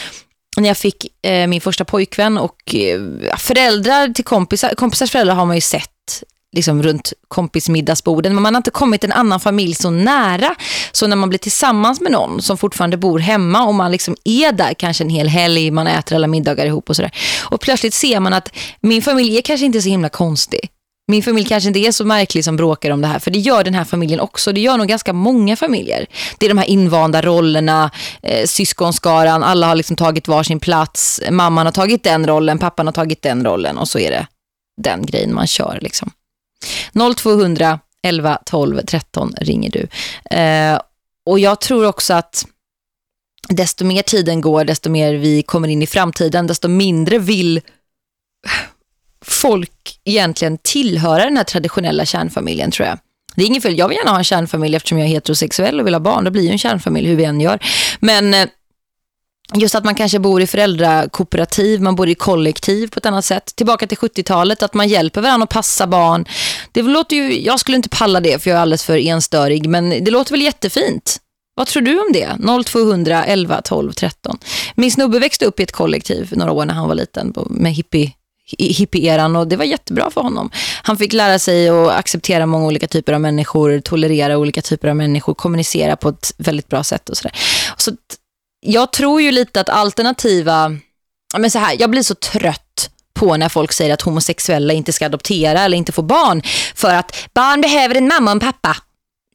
när jag fick eh, min första pojkvän och eh, föräldrar till kompisar, kompisars föräldrar har man ju sett liksom runt kompismiddagsborden men man har inte kommit en annan familj så nära. Så när man blir tillsammans med någon som fortfarande bor hemma och man liksom är där kanske en hel helg, man äter alla middagar ihop och sådär. Och plötsligt ser man att min familj är kanske inte så himla konstig min familj kanske inte är så märklig som bråkar om det här. För det gör den här familjen också. Det gör nog ganska många familjer. Det är de här invanda rollerna, eh, syskonskaran, alla har liksom tagit varsin plats. Mamman har tagit den rollen, pappan har tagit den rollen. Och så är det den grejen man kör liksom. 0200 11 12 13 ringer du. Eh, och jag tror också att desto mer tiden går, desto mer vi kommer in i framtiden, desto mindre vill folk egentligen tillhöra den här traditionella kärnfamiljen tror jag. Det är ingen fel, jag vill gärna ha en kärnfamilj eftersom jag är heterosexuell och vill ha barn. Då blir ju en kärnfamilj hur vi än gör. Men eh, just att man kanske bor i föräldrakooperativ, man bor i kollektiv på ett annat sätt. Tillbaka till 70-talet, att man hjälper varandra att passa barn. Det låter ju, jag skulle inte palla det för jag är alldeles för enstörig, men det låter väl jättefint. Vad tror du om det? 0200 11 12 13. Min snubbe växte upp i ett kollektiv några år när han var liten med hippie hippieran och det var jättebra för honom. Han fick lära sig att acceptera många olika typer av människor, tolerera olika typer av människor, kommunicera på ett väldigt bra sätt och sådär. Så jag tror ju lite att alternativa men så här, jag blir så trött på när folk säger att homosexuella inte ska adoptera eller inte få barn för att barn behöver en mamma och en pappa.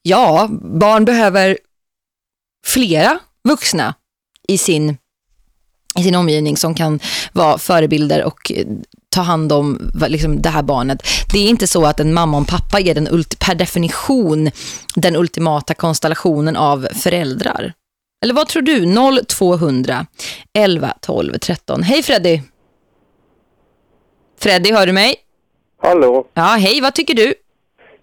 Ja, barn behöver flera vuxna i sin i sin omgivning som kan vara förebilder och ta hand om liksom, det här barnet. Det är inte så att en mamma och en pappa är den per definition den ultimata konstellationen av föräldrar. Eller vad tror du? 0200 11 12 13. Hej Freddy. Freddy, hör du mig? Hallå. Ja, hej. Vad tycker du?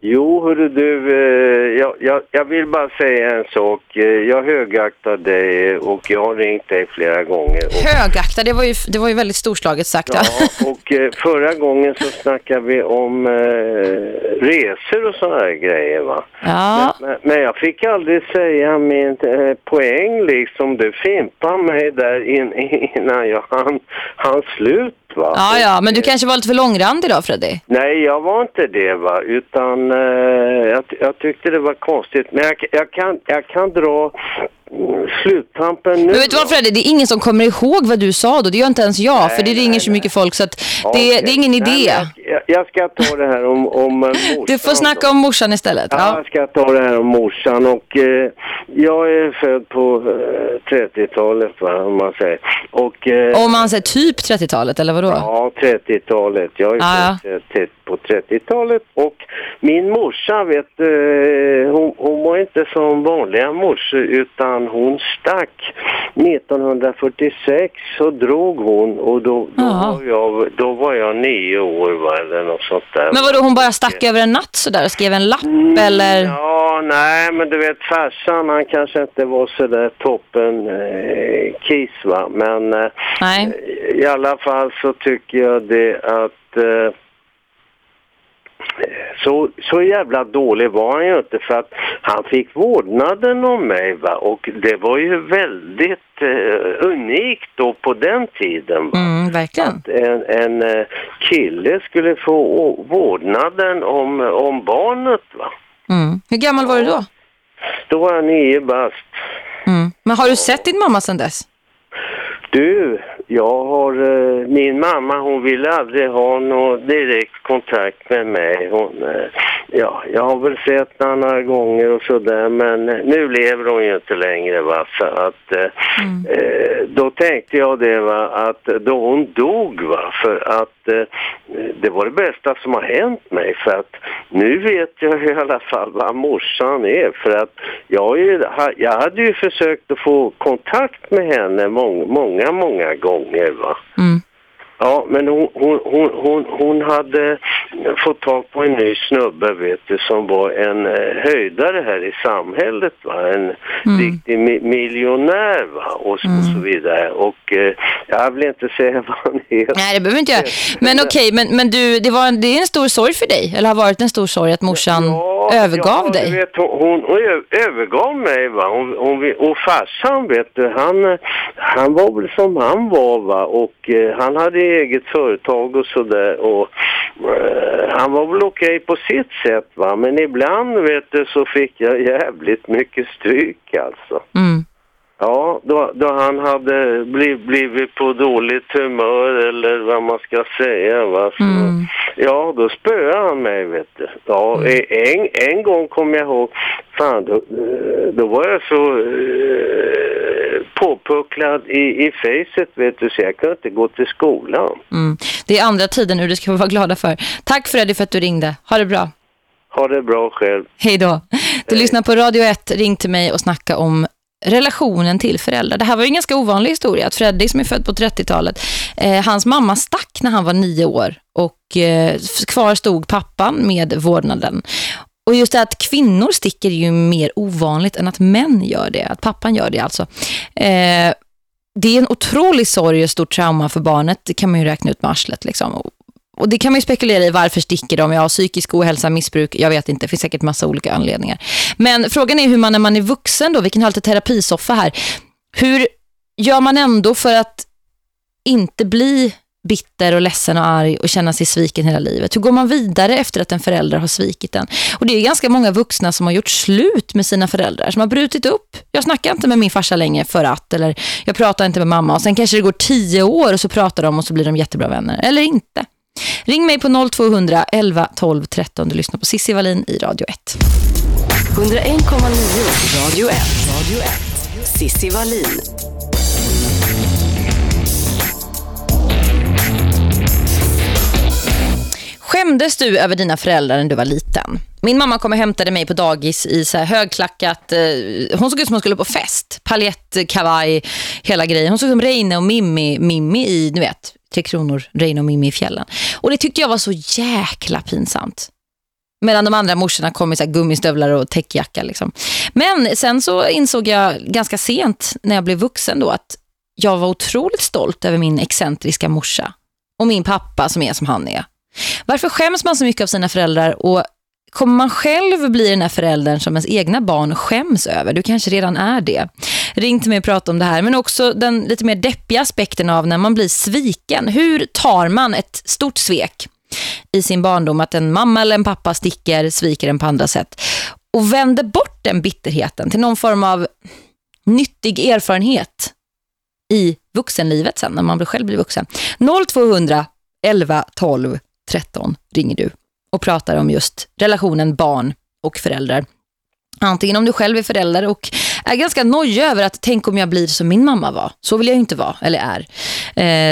Jo, hörru du, eh, jag, jag, jag, vill bara säga en sak. Eh, jag högaktar dig och jag har ringt dig flera gånger. Och... Högaktar, det var ju, det var ju väldigt storslaget sagt. Ja, och eh, förra gången så snackade vi om eh, resor och sådana här grejer va? Ja. Men, men, men, jag fick aldrig säga min eh, poäng liksom. Du fimpade mig där in, innan jag hann, hann slut va? Ja, ja, men du kanske var lite för långrandig då, Freddy? Nej, jag var inte det va, utan eh, jag, jag, tyckte det var konstigt. Men jag, jag, kan, jag kan dra sluttampen nu. Men vet du vad Freddy, det är ingen som kommer ihåg vad du sa då. Det gör inte ens jag, nej, för det ringer nej, så mycket folk så att det, okay. det är ingen idé. Nej, jag, jag, ska ta det här om, om morsan. Du får snacka om morsan istället. Ja, ja. jag ska ta det här om morsan och eh, jag är född på eh, 30-talet va, om man säger. Och, eh, om man säger typ 30-talet eller vadå? Ja, 30-talet. Jag är ah, född ja. på 30-talet och min morsa vet, eh, hon, hon var inte som vanliga morsor utan utan hon stack. 1946 så drog hon och då, då, var, jag, då var jag nio år va, eller något sånt där. Men vadå, hon bara stack över en natt sådär och skrev en lapp mm, eller? Ja, nej men du vet farsan han kanske inte var sådär toppen eh, kiss va. Men eh, i alla fall så tycker jag det att eh, så, så jävla dålig var han ju inte för att han fick vårdnaden om mig va? och det var ju väldigt eh, unikt då på den tiden. Va? Mm, verkligen. Att en, en eh, kille skulle få vårdnaden om, om barnet va. Mm. Hur gammal var du då? Då var jag nio bast. Mm. Men har du sett din mamma sedan dess? Du, jag har, eh, min mamma hon ville aldrig ha någon direkt kontakt med mig. Hon, eh, ja, jag har väl sett henne några gånger och sådär men nu lever hon ju inte längre va. Så att, eh, mm. eh, då tänkte jag det va, att då hon dog va, för att eh, det var det bästa som har hänt mig för att nu vet jag i alla fall vad morsan är för att jag, jag hade ju försökt att få kontakt med henne många, många, många gånger va. Mm. Ja, men hon, hon, hon, hon, hade fått tag på en ny snubbe, vet du, som var en eh, höjdare här i samhället, va? En mm. riktig mi miljonär, va? Och, mm. och, så vidare. Och eh, jag vill inte säga vad han heter. Nej, det behöver inte jag. Men okej, okay, men, men du, det, var en, det är en stor sorg för dig, eller har varit en stor sorg att morsan ja, övergav ja, dig? Vet, hon, hon, hon övergav mig, va? Hon, hon, och farsan, vet du, han, han var väl som han var, va? Och eh, han hade eget företag och sådär och uh, han var väl okej okay på sitt sätt va men ibland vet du så fick jag jävligt mycket stryk alltså. Mm. Ja, då, då han hade bliv, blivit på dåligt humör eller vad man ska säga va. Så, mm. Ja, då spöade han mig vet du. Ja, mm. en, en gång kom jag ihåg, fan då, då var jag så uh, påpucklad i, i facet vet du så jag kunde inte gå till skolan. Mm. Det är andra tiden nu, det ska vi vara glada för. Tack Freddy för att du ringde. Ha det bra. Ha det bra själv. Hej då. Du Hej. lyssnar på Radio 1. Ring till mig och snacka om relationen till föräldrar. Det här var en ganska ovanlig historia. Att Freddy som är född på 30-talet, eh, hans mamma stack när han var nio år och eh, kvar stod pappan med vårdnaden. Och just det att kvinnor sticker ju mer ovanligt än att män gör det. Att pappan gör det alltså. Eh, det är en otrolig sorg och stort trauma för barnet. Det kan man ju räkna ut med arslet liksom. Och det kan man ju spekulera i varför sticker de. Ja, psykisk ohälsa, missbruk, jag vet inte. Det finns säkert massa olika anledningar. Men frågan är hur man när man är vuxen då, vi kan ha lite terapisoffa här. Hur gör man ändå för att inte bli bitter och ledsen och arg och känna sig sviken hela livet? Hur går man vidare efter att en förälder har svikit den? Och det är ganska många vuxna som har gjort slut med sina föräldrar, som har brutit upp. Jag snackar inte med min farsa länge för att, eller jag pratar inte med mamma och sen kanske det går tio år och så pratar de och så blir de jättebra vänner. Eller inte. Ring mig på 0200 11 12 13. Du lyssnar på Sissi Wallin i Radio 1. 101,9 Radio 1. Radio 1. Sissi Wallin. Skämdes du över dina föräldrar när du var liten? Min mamma kom och hämtade mig på dagis i så här högklackat. Eh, hon såg ut som hon skulle på fest. Paljett, kavaj, hela grejen. Hon såg ut som Reine och Mimmi, Mimmi i, du vet, Tre kronor, Reine och Mimmi i fjällen. Och det tyckte jag var så jäkla pinsamt. Medan de andra morsorna kom i så gummistövlar och täckjacka. Liksom. Men sen så insåg jag ganska sent när jag blev vuxen då att jag var otroligt stolt över min excentriska morsa. Och min pappa som är som han är. Varför skäms man så mycket av sina föräldrar och kommer man själv bli den här föräldern som ens egna barn skäms över? Du kanske redan är det. Ring till mig och prata om det här. Men också den lite mer deppiga aspekten av när man blir sviken. Hur tar man ett stort svek i sin barndom att en mamma eller en pappa sticker, sviker en på andra sätt och vänder bort den bitterheten till någon form av nyttig erfarenhet i vuxenlivet sen när man själv blir vuxen. 0200 11 12 13 ringer du och pratar om just relationen barn och föräldrar. Antingen om du själv är förälder och är ganska nöjd över att tänk om jag blir som min mamma var. Så vill jag inte vara, eller är.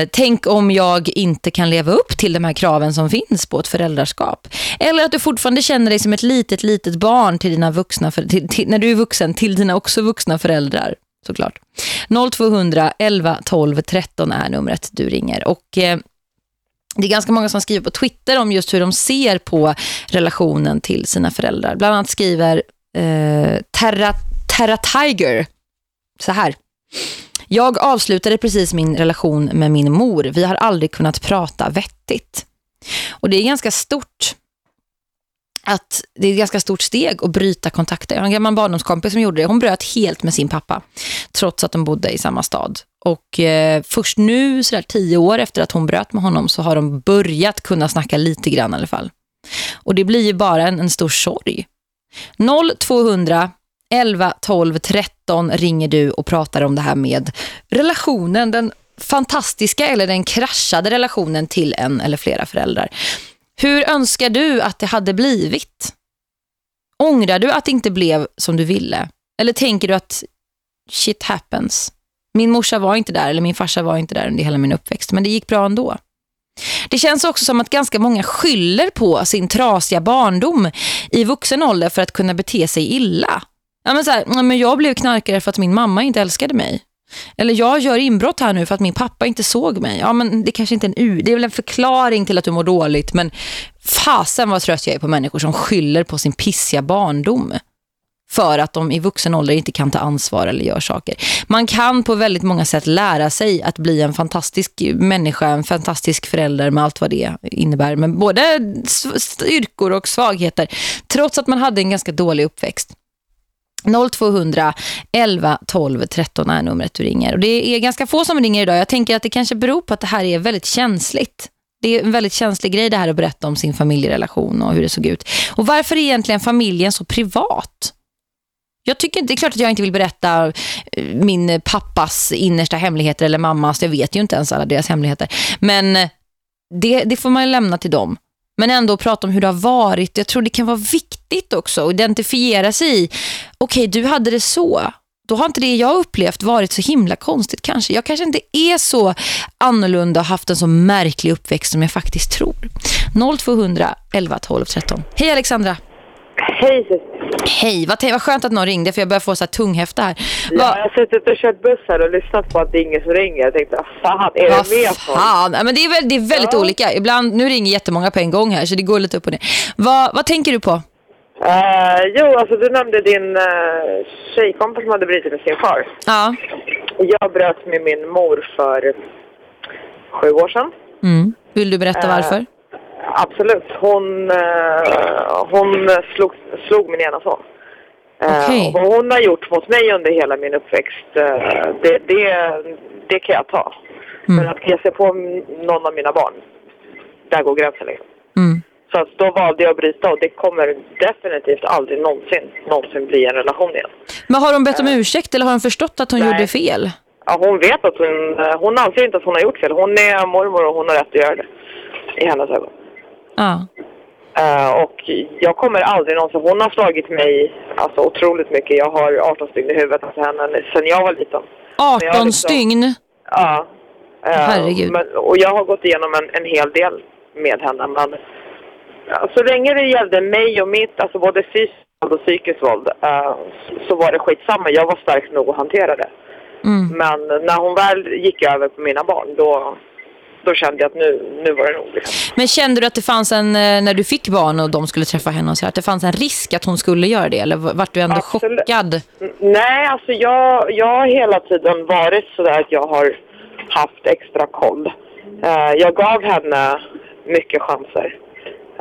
Eh, tänk om jag inte kan leva upp till de här kraven som finns på ett föräldraskap. Eller att du fortfarande känner dig som ett litet, litet barn till dina vuxna, till, till, när du är vuxen, till dina också vuxna föräldrar. Såklart. 0200 11 12 13 är numret du ringer. Och... Eh, det är ganska många som skriver på Twitter om just hur de ser på relationen till sina föräldrar. Bland annat skriver eh, Terra, Terra Tiger så här. Jag avslutade precis min relation med min mor. Vi har aldrig kunnat prata vettigt. Och det är ganska stort att det är ett ganska stort steg att bryta kontakter. Jag har en gammal barndomskompis som gjorde det. Hon bröt helt med sin pappa trots att de bodde i samma stad. Och eh, först nu, sådär tio år efter att hon bröt med honom så har de börjat kunna snacka lite grann i alla fall. Och det blir ju bara en, en stor sorg. 0200 11 12 13 ringer du och pratar om det här med relationen, den fantastiska eller den kraschade relationen till en eller flera föräldrar. Hur önskar du att det hade blivit? Ångrar du att det inte blev som du ville? Eller tänker du att shit happens? Min morsa var inte där eller min farsa var inte där under hela min uppväxt. Men det gick bra ändå. Det känns också som att ganska många skyller på sin trasiga barndom i vuxen ålder för att kunna bete sig illa. Ja, men så här, men jag blev knarkare för att min mamma inte älskade mig. Eller jag gör inbrott här nu för att min pappa inte såg mig. Ja, men det kanske inte är en det är väl en förklaring till att du mår dåligt. Men fasen vad trött jag är på människor som skyller på sin pissiga barndom för att de i vuxen ålder inte kan ta ansvar eller gör saker. Man kan på väldigt många sätt lära sig att bli en fantastisk människa, en fantastisk förälder med allt vad det innebär. Men både styrkor och svagheter, trots att man hade en ganska dålig uppväxt. 0200 11 12 13 är numret du ringer. Och det är ganska få som ringer idag. Jag tänker att det kanske beror på att det här är väldigt känsligt. Det är en väldigt känslig grej det här att berätta om sin familjerelation och hur det såg ut. Och varför är egentligen familjen så privat? Jag tycker det är klart att jag inte vill berätta eh, min pappas innersta hemligheter eller mammas. Jag vet ju inte ens alla deras hemligheter. Men eh, det, det får man lämna till dem. Men ändå prata om hur det har varit. Jag tror det kan vara viktigt också att identifiera sig i. Okej, okay, du hade det så. Då har inte det jag upplevt varit så himla konstigt kanske. Jag kanske inte är så annorlunda och haft en så märklig uppväxt som jag faktiskt tror. 0200 11 12 13. Hej Alexandra. Hej Hej, vad, vad skönt att någon ringde för jag börjar få så här tunghäfta här. Ja, Va? jag har suttit och kört buss här och lyssnat på att det är ingen som ringer. Jag tänkte, fan, är vad det med fan? Ja, men det är, väl, det är väldigt ja. olika. Ibland, nu ringer jättemånga på en gång här så det går lite upp och ner. Va, vad tänker du på? Uh, jo, alltså du nämnde din uh, tjejkompis som hade brutit med sin far. Ja. Jag bröt med min mor för sju år sedan. Mm. Vill du berätta uh, varför? Absolut. Hon, uh, hon slog, slog min ena son. Uh, okay. Vad hon har gjort mot mig under hela min uppväxt, uh, det, det, det kan jag ta. Mm. Men att ge sig på någon av mina barn, där går gränsen liksom. Mm. Så att då valde jag att bryta och det kommer definitivt aldrig någonsin, någonsin bli en relation igen. Men har hon bett om ursäkt eller har hon förstått att hon Nej. gjorde fel? Ja, hon vet att hon, hon anser inte att hon har gjort fel. Hon är mormor och hon har rätt att göra det. I hennes ögon. Ja. Uh, och jag kommer aldrig någonsin... Hon har slagit mig alltså, otroligt mycket. Jag har 18 stygn i huvudet av henne sen jag var liten. 18 liksom, stygn? Ja. Uh, Herregud. Men, och jag har gått igenom en, en hel del med henne. Men uh, så länge det gällde mig och mitt, alltså både fysiskt och psykiskt våld, uh, så var det skitsamma. Jag var stark nog att hantera det. Mm. Men när hon väl gick över på mina barn, då, då kände jag att nu, nu var det nog. Liksom. Men kände du att det fanns en, eh, när du fick barn och de skulle träffa henne och så att det fanns en risk att hon skulle göra det? Eller vart du ändå Absolut. chockad? Nej, alltså jag, jag har hela tiden varit så där att jag har haft extra koll. Uh, jag gav henne mycket chanser.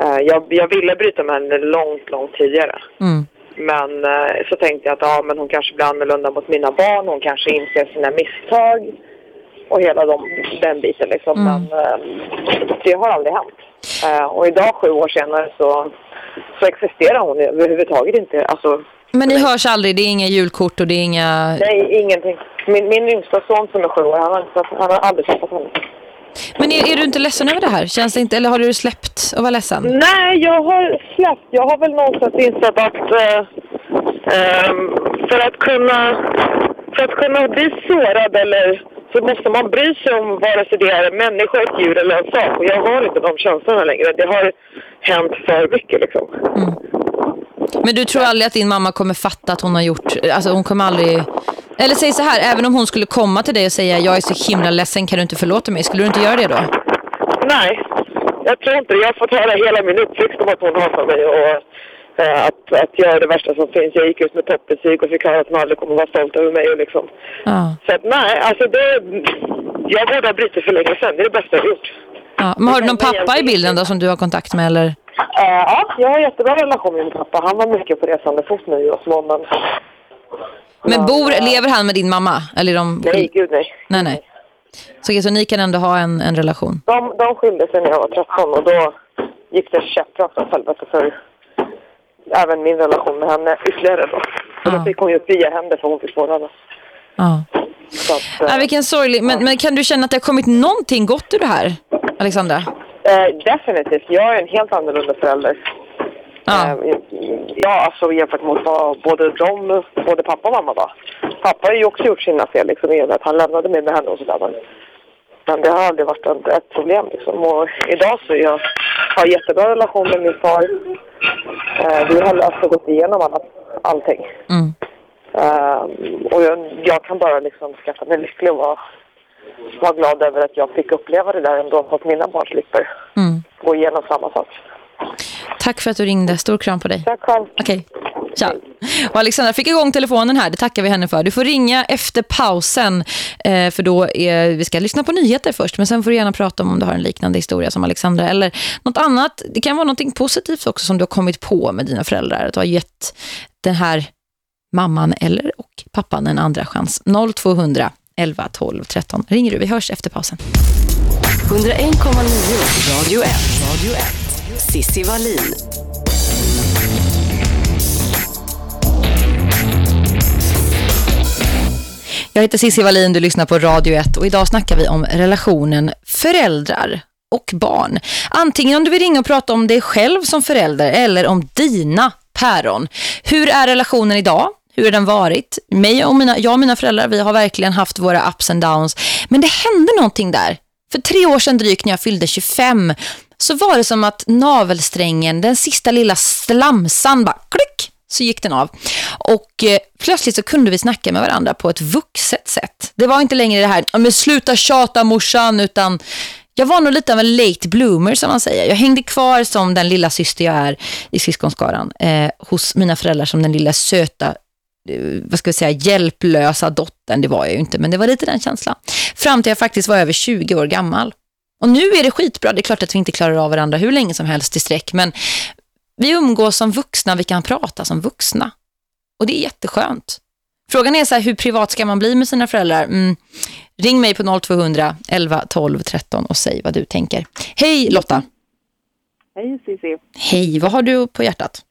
Uh, jag, jag ville bryta med henne långt, långt tidigare. Mm. Men uh, så tänkte jag att ja, men hon kanske blir annorlunda mot mina barn. Hon kanske inser sina misstag och hela de, den biten liksom. Mm. Men eh, det har aldrig hänt. Eh, och idag, sju år senare, så, så existerar hon överhuvudtaget inte. Alltså, men ni hörs aldrig? Det är inga julkort och det är inga... Nej, ingenting. Min, min yngsta son som är sju år, han har, han har aldrig träffat henne. Men är, är, du inte ledsen över det här? Känns det inte, eller har du släppt att vara ledsen? Nej, jag har släppt. Jag har väl någonstans insett att äh, äh, för att kunna för att kunna bli sårad eller så måste man bry sig om vare sig det är en människa, ett djur eller en sak. Och jag har inte de känslorna längre. Det har hänt för mycket liksom. Mm. Men du tror aldrig att din mamma kommer fatta att hon har gjort... Alltså hon kommer aldrig... Eller säg så här, även om hon skulle komma till dig och säga jag är så himla ledsen, kan du inte förlåta mig? Skulle du inte göra det då? Nej, jag tror inte det. Jag har fått höra hela min uppväxt om att hon hatar mig och att, att göra det värsta som finns. Jag gick ut med toppbetyg och höra att man aldrig kommer vara stolt över mig. Och liksom. Ja. Så att, nej, alltså det... Jag borde ha brutit för länge sedan. Det är det bästa jag har gjort. Ja, men har du någon pappa i bilden då som du har kontakt med eller? Uh, ja, jag har jättebra relation med min pappa. Han var mycket på resande fot vi var små. Men, men bor, lever han med din mamma? Eller de... Nej, gud nej. Nej, nej. Så, så ni kan ändå ha en, en relation? De, de skilde sig när jag var 13 och då gick det käpprakt åt helvete för även min relation med henne ytterligare då. Så då fick hon ju fria händer för hon fick vårdnaden. Ja. Att, äh, vilken sorglig. Men, men kan du känna att det har kommit någonting gott ur det här, Alexandra? Eh, definitivt. Jag är en helt annorlunda förälder. Ja. Eh, ja, alltså jämfört mot vad både de, både pappa och mamma var. Pappa har ju också gjort sina fel liksom, i och med att han lämnade mig med henne och sådär. Men, det har aldrig varit ett, problem liksom. Och idag så jag har jättebra relation med min far. Eh, vi har löst och gått igenom alla, allting. Mm. Uh, och jag, jag, kan bara liksom skatta mig lycklig och vara, vara glad över att jag fick uppleva det där ändå, så att mina barn slipper mm. gå igenom samma sak. Tack för att du ringde. Stor kram på dig. Tack själv. Okej. Okay. Tja. Och Alexandra fick igång telefonen här. Det tackar vi henne för. Du får ringa efter pausen. Eh, för då är, vi ska lyssna på nyheter först. Men sen får du gärna prata om om du har en liknande historia som Alexandra. Eller något annat. Det kan vara något positivt också som du har kommit på med dina föräldrar. Att du har gett den här mamman eller och pappan en andra chans. 0200 11 12 13. Ringer du, vi hörs efter pausen. 101,9 Radio 1. Radio 1. Sissi Wallin. Jag heter Cissi Wallin, du lyssnar på Radio 1 och idag snackar vi om relationen föräldrar och barn. Antingen om du vill ringa och prata om dig själv som förälder eller om dina päron. Hur är relationen idag? Hur har den varit? Mig och mina, jag och mina föräldrar, vi har verkligen haft våra ups and downs. Men det hände någonting där. För tre år sedan drygt när jag fyllde 25 så var det som att navelsträngen, den sista lilla slamsan bara klick så gick den av. Och eh, plötsligt så kunde vi snacka med varandra på ett vuxet sätt. Det var inte längre det här, men sluta tjata morsan, utan jag var nog lite av en late bloomer som man säger. Jag hängde kvar som den lilla syster jag är i syskonskaran eh, hos mina föräldrar som den lilla söta eh, vad ska vi säga, hjälplösa dottern. Det var jag ju inte, men det var lite den känslan. Fram till jag faktiskt var över 20 år gammal. Och nu är det skitbra. Det är klart att vi inte klarar av varandra hur länge som helst i sträck. Men vi umgås som vuxna. Vi kan prata som vuxna. Och det är jätteskönt. Frågan är så här, hur privat ska man bli med sina föräldrar? Mm. Ring mig på 0200 11 12 13 och säg vad du tänker. Hej Lotta! Hej Cici! Hej, vad har du på hjärtat?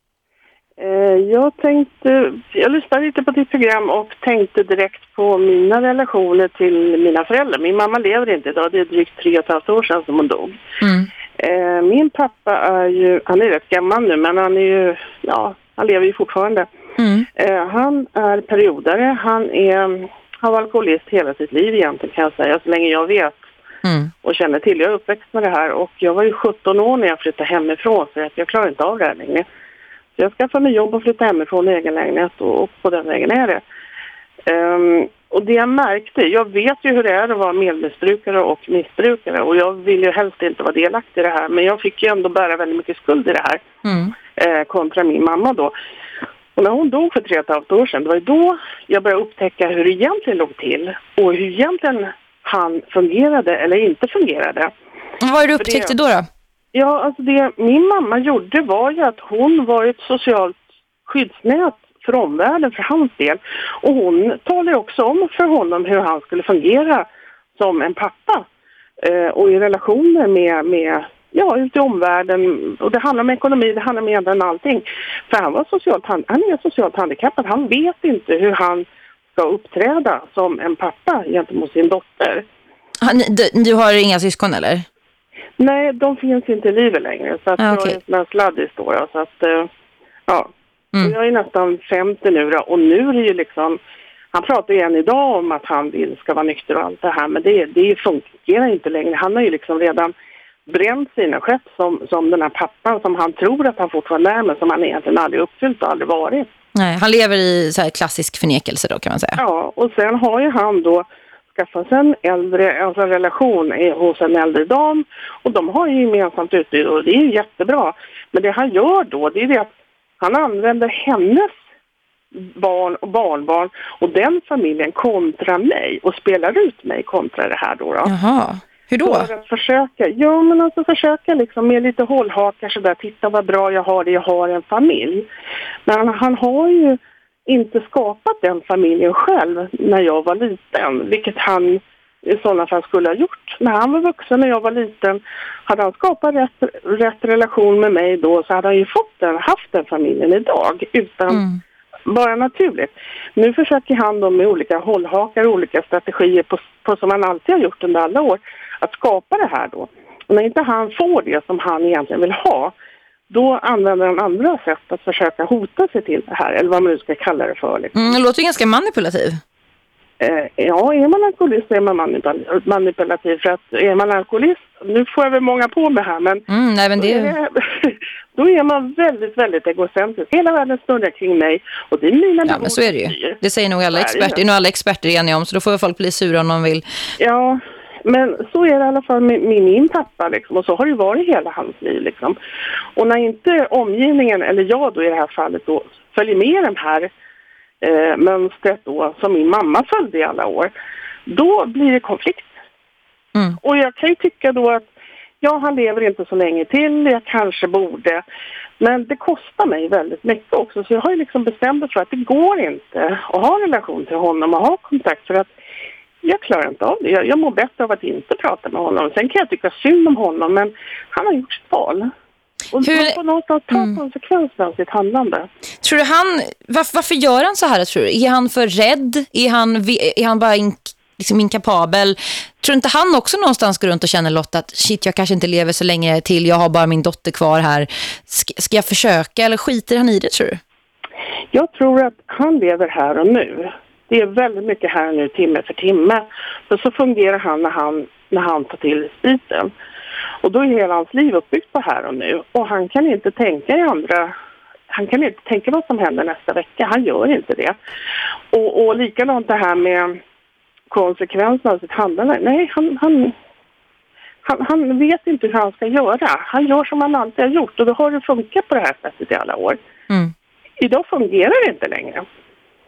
Eh, jag tänkte, jag lyssnade lite på ditt program och tänkte direkt på mina relationer till mina föräldrar. Min mamma lever inte idag, det är drygt tre och ett halvt år sedan som hon dog. Mm. Eh, min pappa är ju, han är rätt gammal nu men han är ju, ja, han lever ju fortfarande. Mm. Eh, han är periodare, han är, har varit alkoholist hela sitt liv egentligen kan jag säga, så länge jag vet. Mm. och känner till. Jag är uppväxt med det här och jag var ju 17 år när jag flyttade hemifrån för att jag klarar inte av det här längre. Så jag skaffade mig jobb och flyttade hemifrån egen lägenhet och, och på den vägen är det. Um, och det jag märkte, jag vet ju hur det är att vara medmissbrukare och missbrukare och jag vill ju helst inte vara delaktig i det här men jag fick ju ändå bära väldigt mycket skuld i det här mm. eh, kontra min mamma då. Och när hon dog för tre och ett halvt år sedan, det var ju då jag började upptäcka hur det egentligen låg till och hur egentligen han fungerade eller inte fungerade. Vad var det du upptäckte det, då då? Ja, alltså det min mamma gjorde var ju att hon var ett socialt skyddsnät för omvärlden för hans del. Och hon talade också om för honom hur han skulle fungera som en pappa. Eh, och i relationer med, med ja, ute i omvärlden. Och det handlar om ekonomi, det handlar om egentligen allting. För han, var socialt, han är socialt handikappad. Han vet inte hur han ska uppträda som en pappa gentemot sin dotter. Han, du, du har inga syskon eller? Nej, de finns inte i livet längre. Så att ah, okay. jag är en sladdis då. Så att, uh, ja. Mm. jag är nästan 50 nu och nu är det ju liksom... Han pratar ju än idag om att han vill ska vara nykter och allt det här, men det, det fungerar inte längre. Han har ju liksom redan bränt sina skepp som, som den här pappan som han tror att han fortfarande är, men som han egentligen aldrig uppfyllt och aldrig varit. Nej, han lever i så klassisk förnekelse då kan man säga. Ja, och sen har ju han då skaffa sig en äldre, alltså en relation hos en äldre dam och de har ju gemensamt utbyte och det är jättebra. Men det han gör då det är det att han använder hennes barn och barnbarn och den familjen kontra mig och spelar ut mig kontra det här då. då. Jaha. Hur då? För att försöka, ja men alltså försöka liksom med lite hållhakar sådär, titta vad bra jag har det, jag har en familj. Men han har ju inte skapat den familjen själv när jag var liten, vilket han i sådana fall skulle ha gjort. När han var vuxen när jag var liten, hade han skapat rätt, rätt relation med mig då så hade han ju fått den, haft den familjen idag utan mm. bara naturligt. Nu försöker han då med olika hållhakar och olika strategier på, på som han alltid har gjort under alla år att skapa det här då. Och när inte han får det som han egentligen vill ha då använder han andra sätt att försöka hota sig till det här, eller vad man nu ska kalla det för. Liksom. Mm, det låter ganska manipulativ. Eh, ja, är man alkoholist är man manipulativ. För att är man alkoholist, nu får jag väl många på mig här, men, mm, nej, men det... då, är, då är man väldigt, väldigt egocentrisk. Hela världen snurrar kring mig och det är mina Ja, men så är det ju. Det säger nog alla experter, det är nog alla experter eniga om, så då får folk bli sura om de vill. Ja, men så är det i alla fall med, med min pappa liksom, och så har det varit hela hans liv. Liksom. Och när inte omgivningen, eller jag då i det här fallet, då, följer med den här eh, mönstret då, som min mamma följde i alla år, då blir det konflikt. Mm. Och jag kan ju tycka då att ja, han lever inte så länge till, jag kanske borde. Men det kostar mig väldigt mycket också, så jag har ju liksom bestämt mig för att det går inte att ha relation till honom och ha kontakt för att jag klarar inte av det. Jag, jag mår bättre av att inte prata med honom. Sen kan jag tycka synd om honom, men han har gjort sitt val. Och Hur... man får någonstans ta mm. konsekvenserna av sitt handlande. Tror du han, varför, varför gör han så här tror du? Är han för rädd? Är han, är han bara in, liksom inkapabel? Tror inte han också någonstans går runt och känner Lotta att shit jag kanske inte lever så länge till, jag har bara min dotter kvar här. Ska, ska jag försöka eller skiter han i det tror du? Jag tror att han lever här och nu. Det är väldigt mycket här och nu, timme för timme. Men så fungerar han när han, när han tar till spriten. Och då är hela hans liv uppbyggt på här och nu. Och han kan inte tänka i andra... Han kan inte tänka vad som händer nästa vecka. Han gör inte det. Och, och likadant det här med konsekvenserna av sitt handlande. Nej, han, han, han, han, vet inte hur han ska göra. Han gör som han alltid har gjort och då har det funkat på det här sättet i alla år. Mm. Idag fungerar det inte längre.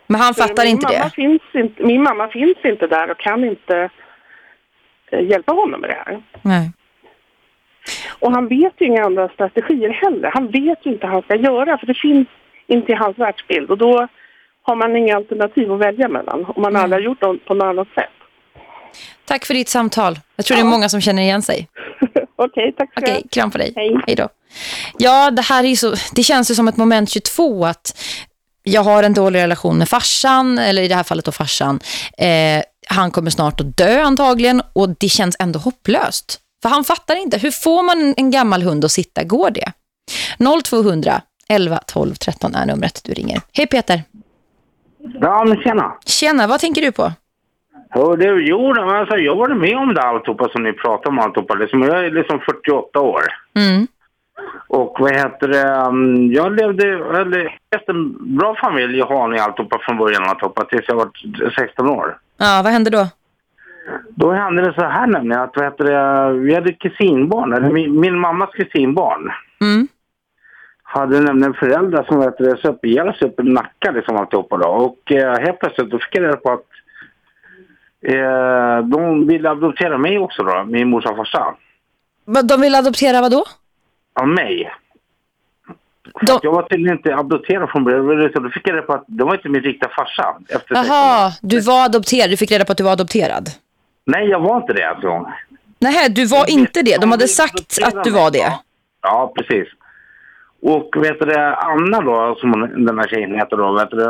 Men han fattar inte det? Finns inte? Min mamma finns inte där och kan inte eh, hjälpa honom med det här. Nej. Och han vet ju inga andra strategier heller. Han vet ju inte vad han ska göra för det finns inte i hans världsbild. Och då har man inga alternativ att välja mellan om man mm. aldrig har gjort det på något annat sätt. Tack för ditt samtal. Jag tror ja. det är många som känner igen sig. Okej, tack så Okej, okay, kram på dig. Hej. Hej då. Ja, det här är så, det känns ju som ett moment 22 att jag har en dålig relation med farsan, eller i det här fallet då farsan. Eh, han kommer snart att dö antagligen och det känns ändå hopplöst. För han fattar inte, hur får man en gammal hund att sitta? Går det? 0200 11 12 13 är numret du ringer. Hej Peter. Ja, men tjena. Tjena, vad tänker du på? Ja, det, jo, alltså, jag var med om det alltihopa som ni pratar om alltihopa. Liksom, jag är liksom 48 år. Mm. Och vad heter det, um, jag levde, eller en bra familj i Haninge alltihopa från början alltihopa tills jag var 16 år. Ja, vad hände då? Då hände det så här nämligen att heter det, vi hade kusinbarn, eller min, min mammas kusinbarn. Mm. Hade nämligen föräldrar som vet det, söp ihjäl sig upp i Nacka liksom alltihopa då. Och eh, helt plötsligt då fick jag reda på att eh, de ville adoptera mig också då, min morsa och farsa. De ville adoptera vad då? av mig. De... Jag var tydligen inte adopterad från början. Då fick jag reda på att det var inte min riktiga farsa. Jaha, du var adopterad. Du fick reda på att du var adopterad. Nej, jag var inte det alltså. Nej, du var inte det. De hade sagt att du var det. Ja, precis. Och vet du Anna då, som den här tjejen heter då, vet du,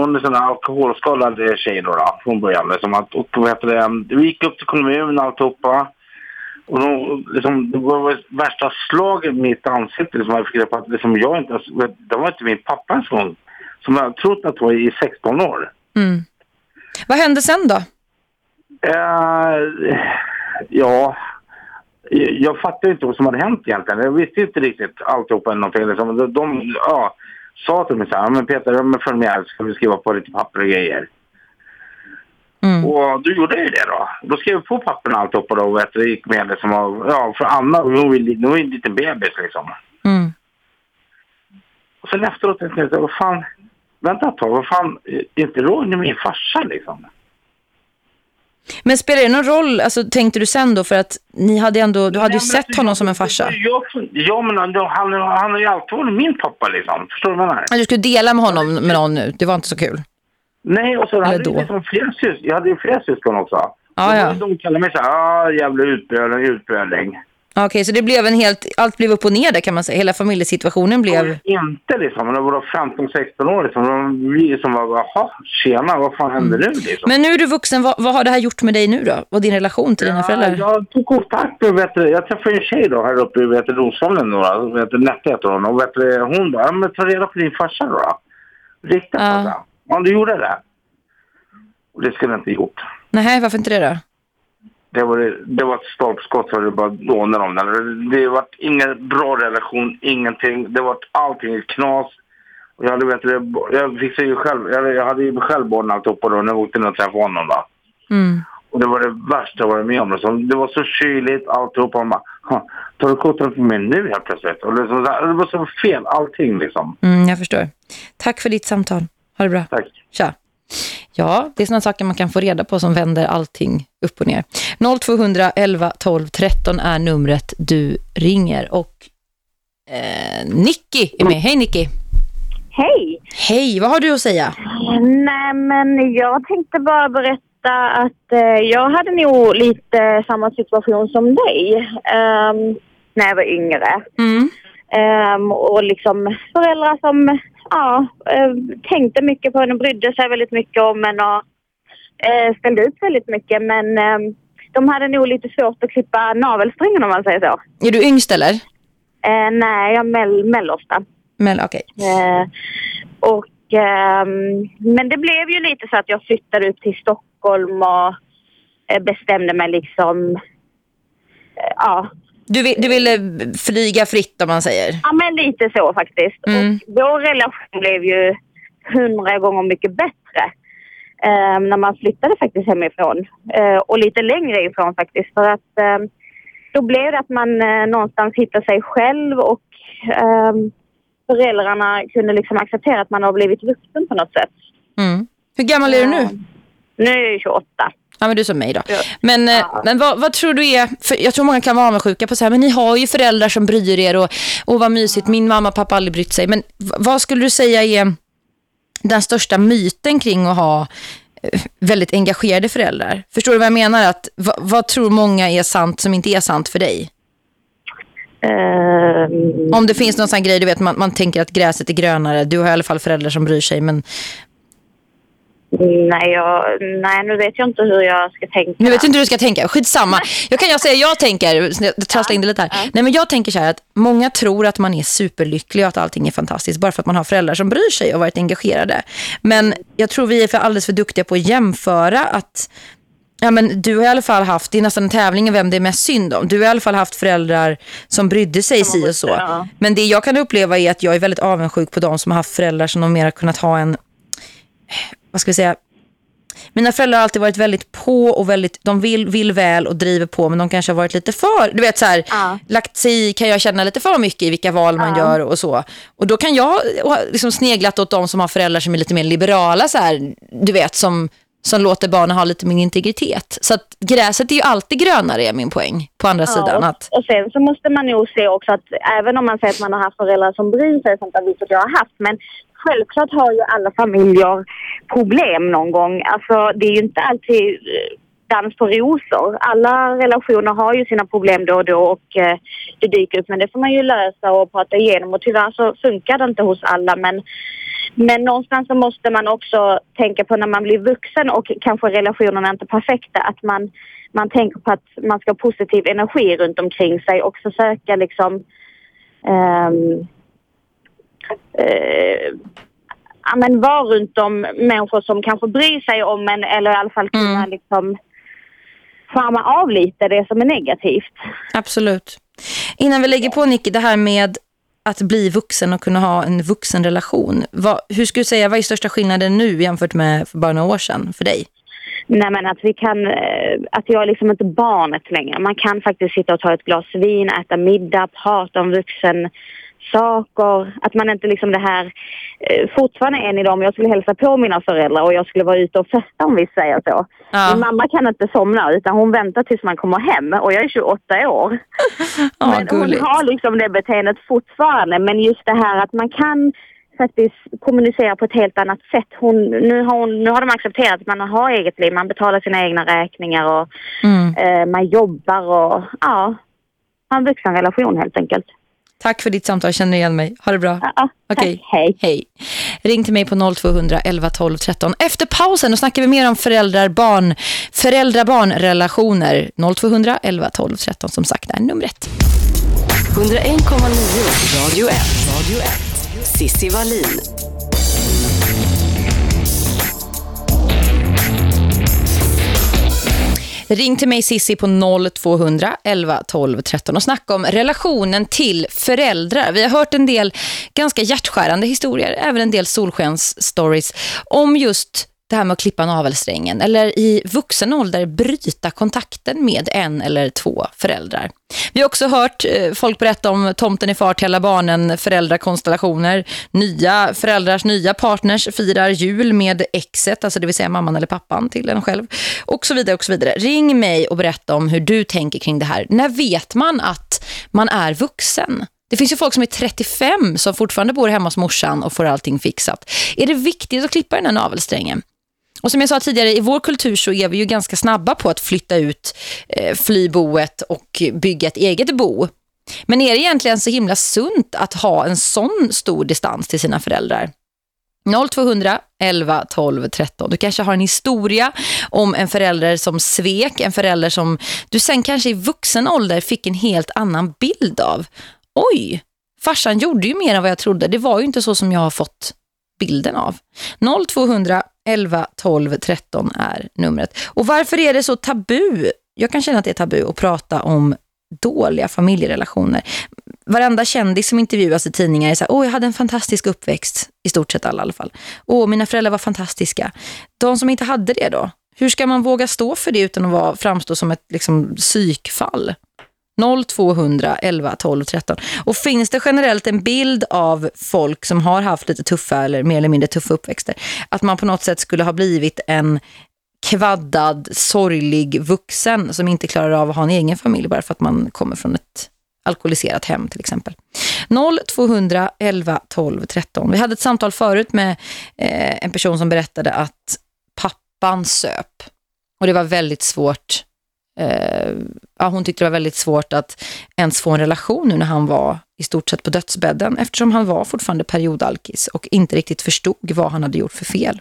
hon är en alkoholskadad tjej då, då från början. Liksom, att, och vet du, vi gick upp till kommunen och alltihopa. Och de, liksom, det var värsta slaget i mitt ansikte som jag fick att liksom, jag inte, det var inte min pappa en sån som jag trott att var i 16 år. Mm. Vad hände sen då? Uh, ja, jag fattade inte vad som hade hänt egentligen. Jag visste inte riktigt alltihopa någonting. Liksom. De, de ja, sa till mig så här, men Peter, men följ med, ska vi skriva på lite papper och grejer. Mm. Och då gjorde jag ju det då. Då skrev jag på papperna alltihopa då och det gick med liksom. Och, ja, för Anna, hon var ju en liten bebis liksom. Mm. Och sen efteråt tänkte jag, vad fan, vänta ett tag, vad fan, är inte Roger min farsa liksom? Men spelar det någon roll, alltså tänkte du sen då, för att ni hade ändå, du hade ju sett honom som en farsa. Jag, ja, men han, han, har ju alltid varit min pappa liksom, förstår du vad jag menar? Du skulle dela med honom med någon nu, det var inte så kul. Nej, och så Eller hade då. jag liksom flera syskon. Jag hade ju flera syskon också. Ah, ja. De kallade mig så här, ah, jävla utböling, utböling. Okej, okay, så det blev en helt, allt blev upp och ner där kan man säga. Hela familjesituationen blev... Inte liksom, det var 15-16 år liksom. Vi som var, jaha, tjena, vad fan händer mm. nu liksom? Men nu är du vuxen, vad, vad, har det här gjort med dig nu då? Och din relation till ja, dina föräldrar? Jag tog kontakt med, vet du, jag träffade en tjej då här uppe i vet du, Rosholmen då, vet du, Nette heter hon. Och vet hon bara, ja men ta reda på din farsa då. Riktigt ja. farsa. Ja, du gjorde det. Och det skulle jag inte gjort. Nej, varför inte det då? Det var, det var ett stolpskott för det bara dånade om den. Det var ingen bra relation, ingenting. Det var allting knas. Och jag, hade, vet, jag fixade ju själv, jag, jag hade ju själv barn alltihopa då när jag åkte ner och träffade honom då. Mm. Och det var det värsta jag varit med om. Det var så kyligt alltihopa. Man bara, tar du kotten för mig nu helt plötsligt? Och det, var så fel allting liksom. Mm, jag förstår. Tack för ditt samtal. Ha det bra. Tack. Tja. Ja, det är sådana saker man kan få reda på som vänder allting upp och ner. 0200 11 12 13 är numret du ringer. Och eh, Nicky är med. Hej Nicky! Hej! Hej, vad har du att säga? Nej, men jag tänkte bara berätta att eh, jag hade nog lite samma situation som dig um, när jag var yngre. Mm. Um, och liksom föräldrar som ja, eh, tänkte mycket på henne, brydde sig väldigt mycket om henne och eh, ställde ut väldigt mycket. Men eh, de hade nog lite svårt att klippa navelsträngen om man säger så. Är du yngst eller? Eh, nej, jag är mell mellersta. Mell, okej. Okay. Eh, och, eh, men det blev ju lite så att jag flyttade ut till Stockholm och bestämde mig liksom, ja, du, du ville flyga fritt om man säger? Ja, men lite så faktiskt. Mm. Och vår relation blev ju hundra gånger mycket bättre eh, när man flyttade faktiskt hemifrån. Eh, och lite längre ifrån faktiskt. För att eh, då blev det att man eh, någonstans hittade sig själv och ehm, föräldrarna kunde liksom acceptera att man har blivit vuxen på något sätt. Mm. Hur gammal är du nu? Nu är jag 28. Ja, men du som mig då. Ja. Men, eh, ja. men vad, vad, tror du är... För jag tror många kan vara sjuka på så här, men ni har ju föräldrar som bryr er och, och vad mysigt. Min mamma och pappa aldrig brytt sig. Men vad skulle du säga är den största myten kring att ha eh, väldigt engagerade föräldrar? Förstår du vad jag menar? Att, vad, vad tror många är sant som inte är sant för dig? Um... Om det finns någon sån grej, du vet, man, man tänker att gräset är grönare. Du har i alla fall föräldrar som bryr sig, men Nej, jag, nej, nu vet jag inte hur jag ska tänka. Nu vet inte hur du ska tänka. Skitsamma. Jag kan jag säga, jag tänker, jag trasslar in det lite här. Ja. Nej, men jag tänker så här att många tror att man är superlycklig och att allting är fantastiskt bara för att man har föräldrar som bryr sig och varit engagerade. Men jag tror vi är för alldeles för duktiga på att jämföra att Ja, men du har i alla fall haft, det är nästan en tävling vem det är mest synd om. Du har i alla fall haft föräldrar som brydde sig si och så. Ja. Men det jag kan uppleva är att jag är väldigt avundsjuk på de som har haft föräldrar som de mer har kunnat ha en vad ska vi säga, mina föräldrar har alltid varit väldigt på och väldigt, de vill, vill väl och driver på men de kanske har varit lite för, du vet så här, ja. lagt sig kan jag känna lite för mycket i vilka val man ja. gör och så. Och då kan jag liksom sneglat åt de som har föräldrar som är lite mer liberala så här, du vet som, som låter barnen ha lite mer integritet. Så att gräset är ju alltid grönare är min poäng på andra ja, sidan. Att... Och sen så måste man nog se också att även om man säger att man har haft föräldrar som bryr sig, sånt där, vilket jag har haft, men självklart har ju alla familjer problem någon gång. Alltså det är ju inte alltid eh, dans på rosor. Alla relationer har ju sina problem då och då och eh, det dyker upp. Men det får man ju lösa och prata igenom och tyvärr så funkar det inte hos alla. Men, men någonstans så måste man också tänka på när man blir vuxen och kanske relationerna är inte perfekta att man, man tänker på att man ska ha positiv energi runt omkring sig och försöka liksom um, eh, men vara runt om människor som kanske bryr sig om en eller i alla fall kunna mm. liksom farma av lite det som är negativt. Absolut. Innan vi lägger på Nicky, det här med att bli vuxen och kunna ha en vuxenrelation. Vad, hur skulle du säga, vad är största skillnaden nu jämfört med för bara några år sedan för dig? Nej men att vi kan, eh, att jag är liksom inte barnet längre. Man kan faktiskt sitta och ta ett glas vin, äta middag, prata om vuxen saker. Att man inte liksom det här... Eh, fortfarande än idag om jag skulle hälsa på mina föräldrar och jag skulle vara ute och festa om vi säger så. Ja. Min mamma kan inte somna utan hon väntar tills man kommer hem och jag är 28 år. Ja, men gulligt. hon har liksom det beteendet fortfarande men just det här att man kan faktiskt kommunicera på ett helt annat sätt. Hon, nu, har hon, nu har de accepterat att man har eget liv, man betalar sina egna räkningar och mm. eh, man jobbar och ja, ha en vuxen relation helt enkelt. Tack för ditt samtal, känner igen mig. Ha det bra. Ja, Okej. Hej. Hej. Ring till mig på 0200 11 12 13. Efter pausen då snackar vi mer om föräldrar, barn, föräldrar-barn-relationer. 0200 11 12 13 som sagt är numret. 101,9 Radio 1. Radio 1. Sissi Wallin. Ring till mig Sissi på 0200 11 12 13 och snacka om relationen till föräldrar. Vi har hört en del ganska hjärtskärande historier, även en del solskens stories om just det här med att klippa navelsträngen eller i vuxen ålder bryta kontakten med en eller två föräldrar. Vi har också hört eh, folk berätta om tomten i far till alla barnen, föräldrakonstellationer, nya föräldrars nya partners firar jul med exet, alltså det vill säga mamman eller pappan till en själv och så vidare och så vidare. Ring mig och berätta om hur du tänker kring det här. När vet man att man är vuxen? Det finns ju folk som är 35 som fortfarande bor hemma hos morsan och får allting fixat. Är det viktigt att klippa den här navelsträngen? Och som jag sa tidigare, i vår kultur så är vi ju ganska snabba på att flytta ut eh, flyboet och bygga ett eget bo. Men är det egentligen så himla sunt att ha en sån stor distans till sina föräldrar? 0200 11 12 13. Du kanske har en historia om en förälder som svek, en förälder som du sen kanske i vuxen ålder fick en helt annan bild av. Oj, farsan gjorde ju mer än vad jag trodde. Det var ju inte så som jag har fått bilden av. 0200 11 12 13 är numret. Och varför är det så tabu? Jag kan känna att det är tabu att prata om dåliga familjerelationer. Varenda kändis som intervjuas i tidningar är så här, åh jag hade en fantastisk uppväxt, i stort sett alla i alla fall. Åh, mina föräldrar var fantastiska. De som inte hade det då, hur ska man våga stå för det utan att vara, framstå som ett liksom, psykfall? 0200 11 12 13. Och finns det generellt en bild av folk som har haft lite tuffa eller mer eller mindre tuffa uppväxter, att man på något sätt skulle ha blivit en kvaddad, sorglig vuxen som inte klarar av att ha en egen familj bara för att man kommer från ett alkoholiserat hem till exempel. 0200 11 12 13. Vi hade ett samtal förut med eh, en person som berättade att pappan söp. Och det var väldigt svårt eh, ja, hon tyckte det var väldigt svårt att ens få en relation nu när han var i stort sett på dödsbädden eftersom han var fortfarande periodalkis och inte riktigt förstod vad han hade gjort för fel.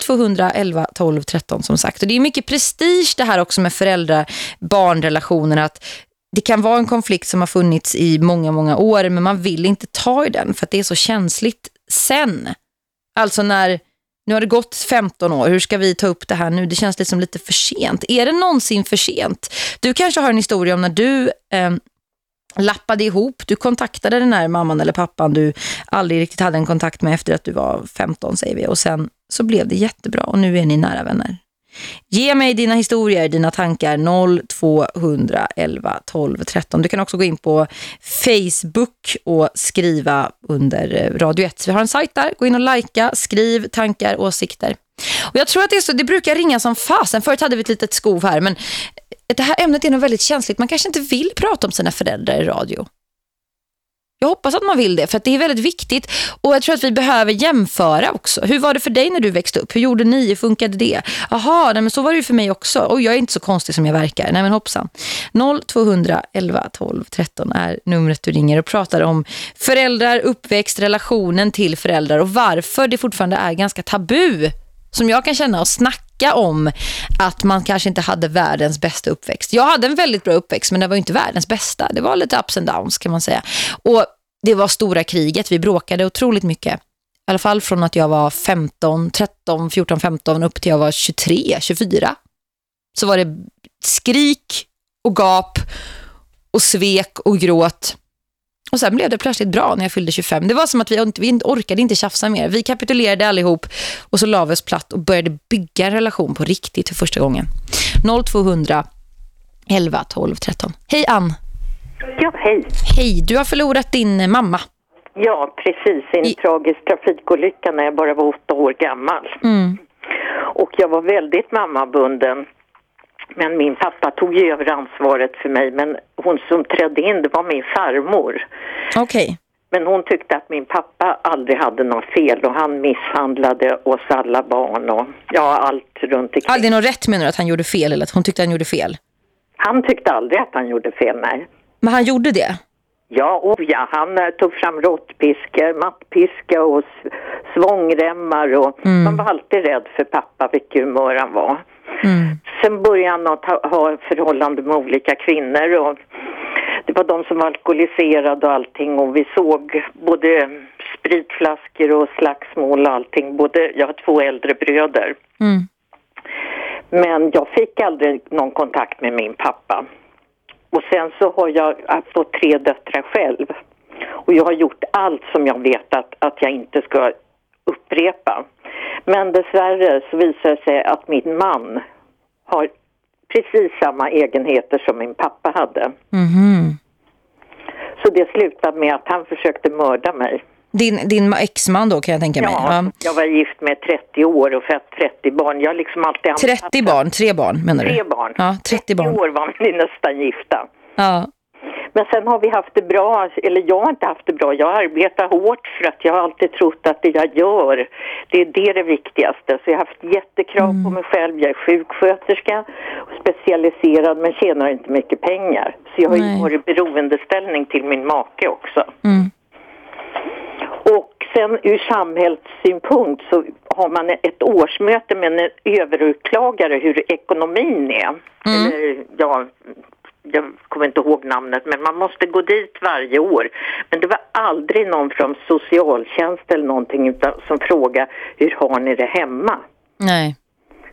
0200 11 12 13 som sagt. Och det är mycket prestige det här också med föräldrar-barnrelationer att det kan vara en konflikt som har funnits i många, många år men man vill inte ta i den för att det är så känsligt sen. Alltså när nu har det gått 15 år, hur ska vi ta upp det här nu? Det känns liksom lite för sent. Är det någonsin för sent? Du kanske har en historia om när du eh, lappade ihop, du kontaktade den här mamman eller pappan du aldrig riktigt hade en kontakt med efter att du var 15 säger vi. Och sen så blev det jättebra och nu är ni nära vänner. Ge mig dina historier, dina tankar 0211 12 13. Du kan också gå in på Facebook och skriva under Radio 1. Vi har en sajt där. Gå in och likea, skriv tankar, åsikter. Och jag tror att det, är så, det brukar ringa som fasen. Förut hade vi ett litet skov här, men det här ämnet är nog väldigt känsligt. Man kanske inte vill prata om sina föräldrar i radio. Jag hoppas att man vill det för att det är väldigt viktigt och jag tror att vi behöver jämföra också. Hur var det för dig när du växte upp? Hur gjorde ni? Hur funkade det? Jaha, men så var det ju för mig också. Och jag är inte så konstig som jag verkar. Nej men hoppsan. 0200 11 12 13 är numret du ringer och pratar om föräldrar, uppväxt, relationen till föräldrar och varför det fortfarande är ganska tabu som jag kan känna och snacka om att man kanske inte hade världens bästa uppväxt. Jag hade en väldigt bra uppväxt men det var inte världens bästa. Det var lite ups and downs kan man säga. Och det var stora kriget. Vi bråkade otroligt mycket. I alla fall från att jag var 15, 13, 14, 15 upp till jag var 23, 24. Så var det skrik och gap och svek och gråt. Och sen blev det plötsligt bra när jag fyllde 25. Det var som att vi, vi orkade inte tjafsa mer. Vi kapitulerade allihop och så la vi oss platt och började bygga en relation på riktigt för första gången. 0200 11 12 13. Hej Ann. Ja, hej. Hej, du har förlorat din mamma. Ja, precis. En I... tragisk trafikolycka när jag bara var åtta år gammal. Mm. Och jag var väldigt mammabunden. Men min pappa tog ju över ansvaret för mig. Men hon som trädde in, det var min farmor. Okej. Okay. Men hon tyckte att min pappa aldrig hade något fel och han misshandlade oss alla barn och ja, allt runt omkring. Aldrig något rätt menar du att han gjorde fel eller att hon tyckte att han gjorde fel? Han tyckte aldrig att han gjorde fel, nej. Men han gjorde det? Ja, oh ja, han uh, tog fram råttpiskor, mattpiska och svångremmar och mm. man var alltid rädd för pappa, vilket humör han var. Mm. Sen började han att ha, ha förhållande med olika kvinnor och det var de som var alkoholiserade och allting och vi såg både spritflaskor och slagsmål och allting. Både, jag har två äldre bröder. Mm. Men jag fick aldrig någon kontakt med min pappa. Och sen så har jag fått tre döttrar själv. Och jag har gjort allt som jag vet att, att jag inte ska upprepa. Men dessvärre så visar det sig att min man har precis samma egenheter som min pappa hade. Mm. Så det slutade med att han försökte mörda mig. Din, din exman då kan jag tänka mig. Ja, ja, jag var gift med 30 år och fött 30 barn. Jag liksom alltid 30 barn, tre barn menar du? Tre barn. Ja, 30, 30 barn. år var vi nästan gifta. Ja. Men sen har vi haft det bra, eller jag har inte haft det bra. Jag arbetar hårt för att jag har alltid trott att det jag gör, det är det det viktigaste. Så jag har haft jättekrav mm. på mig själv. Jag är sjuksköterska, specialiserad men tjänar inte mycket pengar. Så jag har Nej. ju varit beroendeställning till min make också. Mm. Och sen ur samhällssynpunkt så har man ett årsmöte med en överåklagare hur ekonomin är. Mm. Eller, ja, jag kommer inte ihåg namnet, men man måste gå dit varje år. Men det var aldrig någon från socialtjänst eller någonting utan, som frågade hur har ni det hemma? Nej.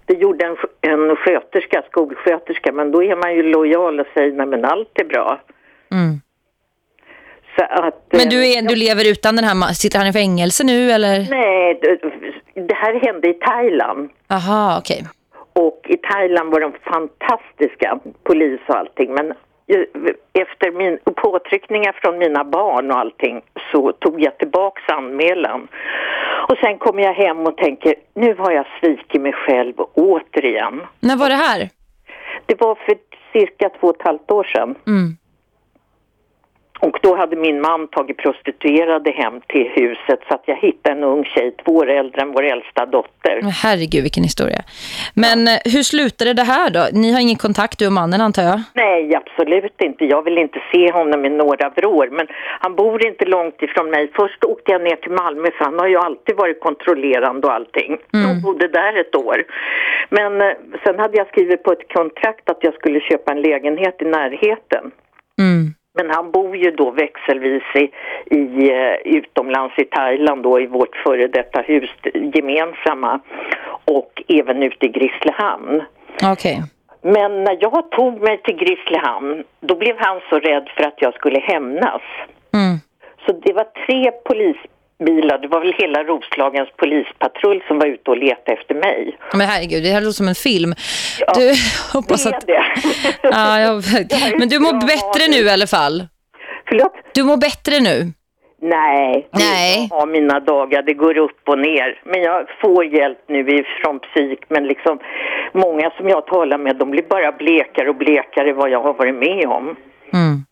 Det gjorde en, en sköterska, skolsköterska, men då är man ju lojal och säger nej men allt är bra. Mm. Att, men du, är, du lever utan den här, sitter han i fängelse nu eller? Nej, det, det här hände i Thailand. Aha, okej. Okay. Och i Thailand var de fantastiska, polis och allting. Men efter min, påtryckningar från mina barn och allting så tog jag tillbaks anmälan. Och sen kom jag hem och tänker, nu har jag svikit mig själv återigen. När var det här? Det var för cirka två och ett halvt år sedan. Mm. Och då hade min man tagit prostituerade hem till huset så att jag hittade en ung tjej, två år äldre än vår äldsta dotter. Herregud, vilken historia. Men ja. Eh, hur slutade det här då? Ni har ingen kontakt, du och mannen antar jag? Nej, absolut inte. Jag vill inte se honom i några vrår. Men han bor inte långt ifrån mig. Först åkte jag ner till Malmö för han har ju alltid varit kontrollerande och allting. Mm. Jag bodde där ett år. Men eh, sen hade jag skrivit på ett kontrakt att jag skulle köpa en lägenhet i närheten. Mm. Men han bor ju då växelvis i, i uh, utomlands i Thailand då i vårt före detta hus gemensamma och även ute i Grisslehamn. Okej. Okay. Men när jag tog mig till Grisslehamn då blev han så rädd för att jag skulle hämnas. Mm. Så det var tre polis bilar. Det var väl hela Roslagens polispatrull som var ute och letade efter mig. Men herregud, det här låter som en film. Ja, du hoppas att... det. ja, jag... Men du mår bättre nu i alla fall. Förlåt? Du mår bättre nu. Nej, Nej. jag har mina dagar, det går upp och ner. Men jag får hjälp nu från psyk, men liksom många som jag talar med, de blir bara blekare och blekare vad jag har varit med om. Mm.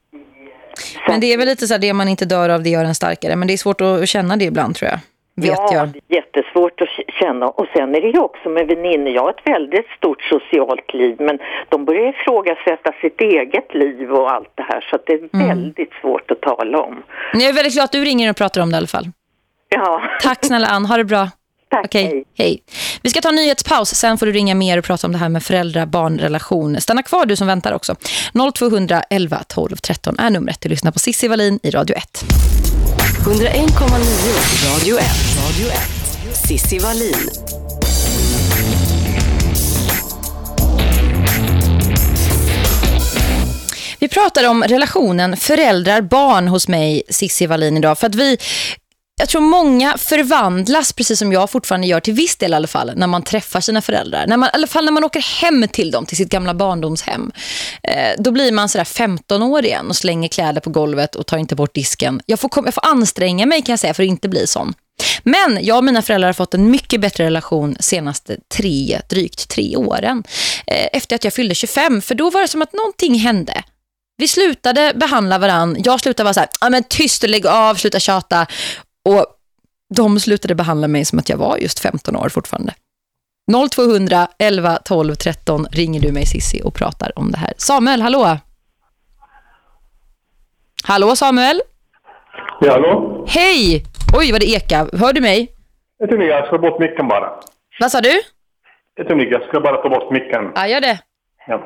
Men det är väl lite så här, det man inte dör av det gör en starkare. Men det är svårt att känna det ibland tror jag. Vet ja, jag. det är jättesvårt att känna. Och sen är det ju också med väninnor. Jag har ett väldigt stort socialt liv. Men de börjar ifrågasätta sitt eget liv och allt det här. Så det är mm. väldigt svårt att tala om. Jag är väldigt glad att du ringer och pratar om det i alla fall. Ja. Tack snälla Ann, ha det bra. Tack, Okej, hej. hej. Vi ska ta en nyhetspaus, sen får du ringa mer och prata om det här med föräldrar-barnrelation. Stanna kvar du som väntar också. 0200 11 12 13 är numret. Du lyssnar på Sissi Wallin i Radio 1. 101,9 Radio 1. Radio 1. Sissi Wallin. Vi pratar om relationen föräldrar-barn hos mig, Sissi Wallin, idag. För att vi jag tror många förvandlas, precis som jag fortfarande gör till viss del i alla fall, när man träffar sina föräldrar. När man, I alla fall när man åker hem till dem, till sitt gamla barndomshem. Eh, då blir man sådär 15 år igen och slänger kläder på golvet och tar inte bort disken. Jag får, jag får anstränga mig kan jag säga för att inte bli sån. Men jag och mina föräldrar har fått en mycket bättre relation senaste tre, drygt tre åren. Eh, efter att jag fyllde 25, för då var det som att någonting hände. Vi slutade behandla varann. Jag slutade vara så här, ah, men tyst, och lägg av, sluta tjata. Och de slutade behandla mig som att jag var just 15 år fortfarande. 0200 11 12 13 ringer du mig Sissi och pratar om det här. Samuel, hallå! Hallå Samuel? Ja, hallå? Hej! Oj, vad det eka. Hör du mig? Ett ögonblick, jag ska bort micken bara. Vad sa du? Ett ögonblick, jag ska bara ta bort micken. Ja, gör det. Ja.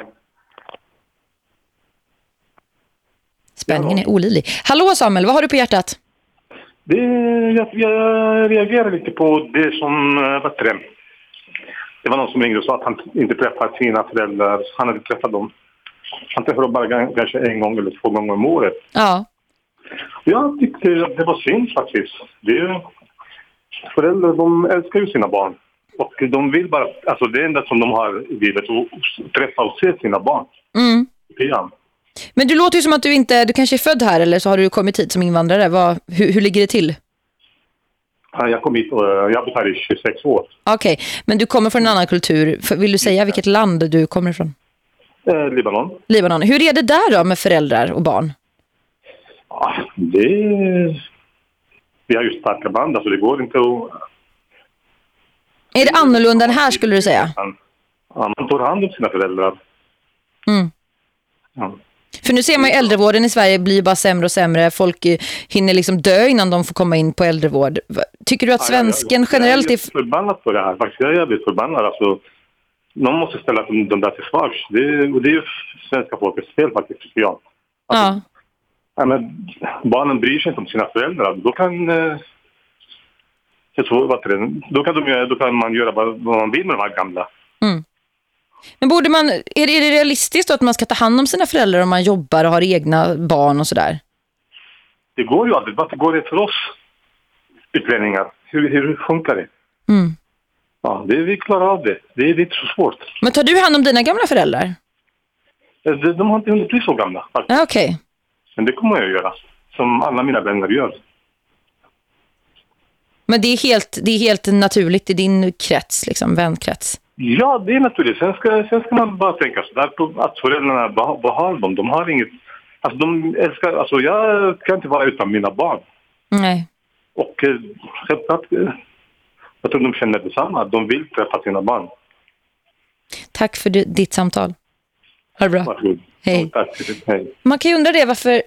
Spänningen är olidlig. Hallå Samuel, vad har du på hjärtat? Det, jag, jag reagerar lite på det som, eh, vad det? Det var någon som ringde och sa att han inte träffat sina föräldrar. Han hade träffat dem. Han träffade dem bara kanske en gång eller två gånger om året. Ja. Jag tyckte att det var synd faktiskt. Det är, föräldrar de älskar ju sina barn. Och de vill bara, alltså det enda som de har i livet att träffa och se sina barn. Mm. Ja. Men du låter ju som att du inte, du kanske är född här eller så har du kommit hit som invandrare. Vad, hur, hur ligger det till? Ja, Jag kom hit och eh, jag har bott här i 26 år. Okej, men du kommer från en annan kultur. Vill du säga vilket land du kommer ifrån? Eh, Libanon. Libanon. Hur är det där då med föräldrar och barn? Ja, det... Vi har ju starka band, alltså det går inte att... Är det annorlunda än här skulle du säga? Ja, man tar hand om sina föräldrar. Mm. Ja. För nu ser man ju äldrevården i Sverige blir bara sämre och sämre. Folk eh, hinner liksom dö innan de får komma in på äldrevård. Tycker du att svensken jag, generellt Jag är... är förbannad på det här. Faktiskt, jag är jävligt förbannad. Alltså, någon måste ställa de, de där till svars. Det, och det är ju svenska folkets fel faktiskt, tycker jag. Ja. Ja, men, barnen bryr sig inte om sina föräldrar. Då kan... Eh, jag tror, vad heter det, då, kan de, då kan man göra vad, vad man vill med de här gamla. Mm. Men borde man, är det, är det realistiskt att man ska ta hand om sina föräldrar om man jobbar och har egna barn och sådär? Det går ju aldrig. Varför går det för oss utlänningar? Hur, hur funkar det? Mm. Ja, det, vi klarar av det. Det, är inte så svårt. Men tar du hand om dina gamla föräldrar? Eh, De, de har inte hunnit bli så gamla. faktiskt. Ja, okej. Men det kommer jag att göra. Som alla mina vänner gör. Men det är, helt, det är helt naturligt i din krets, liksom, vänkrets. Ja, det är naturligt. Sen ska, sen ska man bara tänka så där att föräldrarna, vad, har de? De har inget... Alltså de älskar... Alltså jag kan inte vara utan mina barn. Nej. Och eh, självklart, eh, jag tror de känner detsamma. De vill träffa sina barn. Tack för di- ditt samtal. Ha det bra. Varsågod. Hej. Hej. Man kan ju undra det varför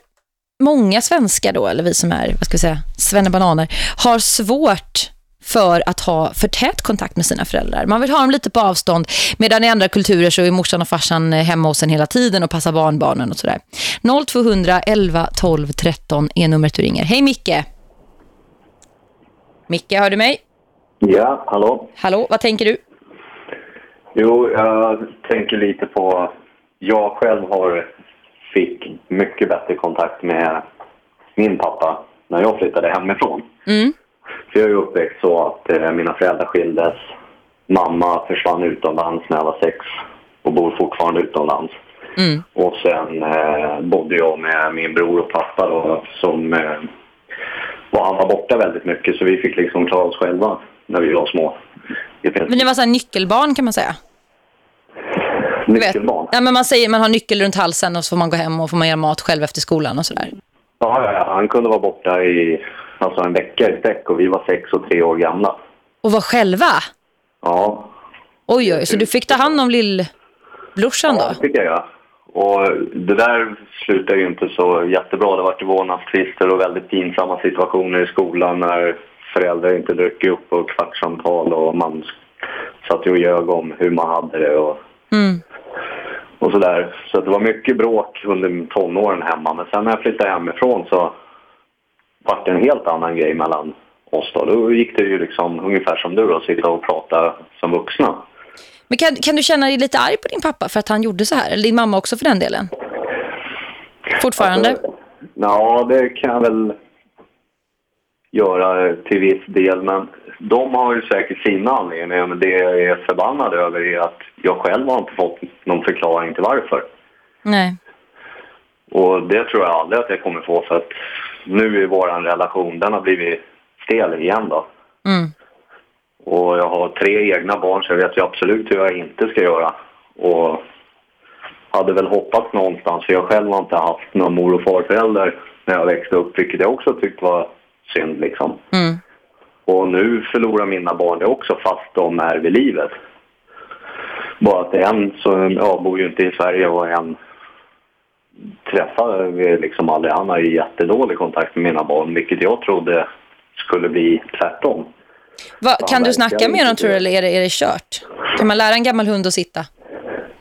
många svenskar då, eller vi som är, vad ska vi säga, svennebananer, har svårt för att ha för tät kontakt med sina föräldrar. Man vill ha dem lite på avstånd, medan i andra kulturer så är morsan och farsan eh, hemma hos en hela tiden och passar barnbarnen och sådär. 0200 11 12 13 är numret du ringer. Hej Micke! Micke, hör du mig? Ja, hallå? Hallå, vad tänker du? Jo, jag tänker lite på... Jag själv har fick mycket bättre kontakt med min pappa när jag flyttade hemifrån. Mm. För jag är uppväxt så att eh, mina föräldrar skildes. Mamma försvann utomlands när jag var sex och bor fortfarande utomlands. Mm. Och sen eh, bodde jag med min bror och pappa då som... Eh, och han var borta väldigt mycket så vi fick liksom klara oss själva när vi var små. Men det var så nyckelbarn kan man säga. Nyckelbarn. Ja, men man säger man har nyckel runt halsen och så får man gå hem och får man göra mat själv efter skolan och sådär. Ja, ja, han kunde vara borta i alltså en vecka i sträck och vi var sex och tre år gamla. Och var själva? Ja, Oj, oj, så du fick ta hand om lillbrorsan då? det fick jag göra. Och det där slutade ju inte så jättebra. Det var vårdnadstvister och väldigt pinsamma situationer i skolan när föräldrar inte dök upp och kvartssamtal och man satt ju och ljög om hur man hade det och, Mm. och sådär. Så det var mycket bråk under tonåren hemma. Men sen när jag flyttade hemifrån så var det en helt annan grej mellan oss då. Då gick det ju liksom ungefär som du då, sitta och prata som vuxna. Men kan, kan du känna dig lite arg på din pappa för att han gjorde så här? Eller din mamma också för den delen? Fortfarande? Ja, det kan jag väl göra till viss del, men de har ju säkert sina anledningar. Men det jag är förbannad över är att jag själv har inte fått någon förklaring till varför. Nej. Och det tror jag aldrig att jag kommer få för att nu är vår relation, den har blivit stel igen då. Mm. Och jag har tre egna barn så jag vet ju absolut hur jag inte ska göra. Och hade väl hoppats någonstans, för jag själv har inte haft någon mor och farförälder när jag växte upp, vilket jag också tyckte var synd liksom. Mm. Och nu förlorar mina barn det också fast de är vid livet. Bara att en så, ja, bor ju inte i Sverige och en träffar vi liksom aldrig. Han har ju jättedålig kontakt med mina barn, vilket jag trodde skulle bli tvärtom. Va, kan du snacka med dem tror du, eller är det, är det kört? Kan man lära en gammal hund att sitta?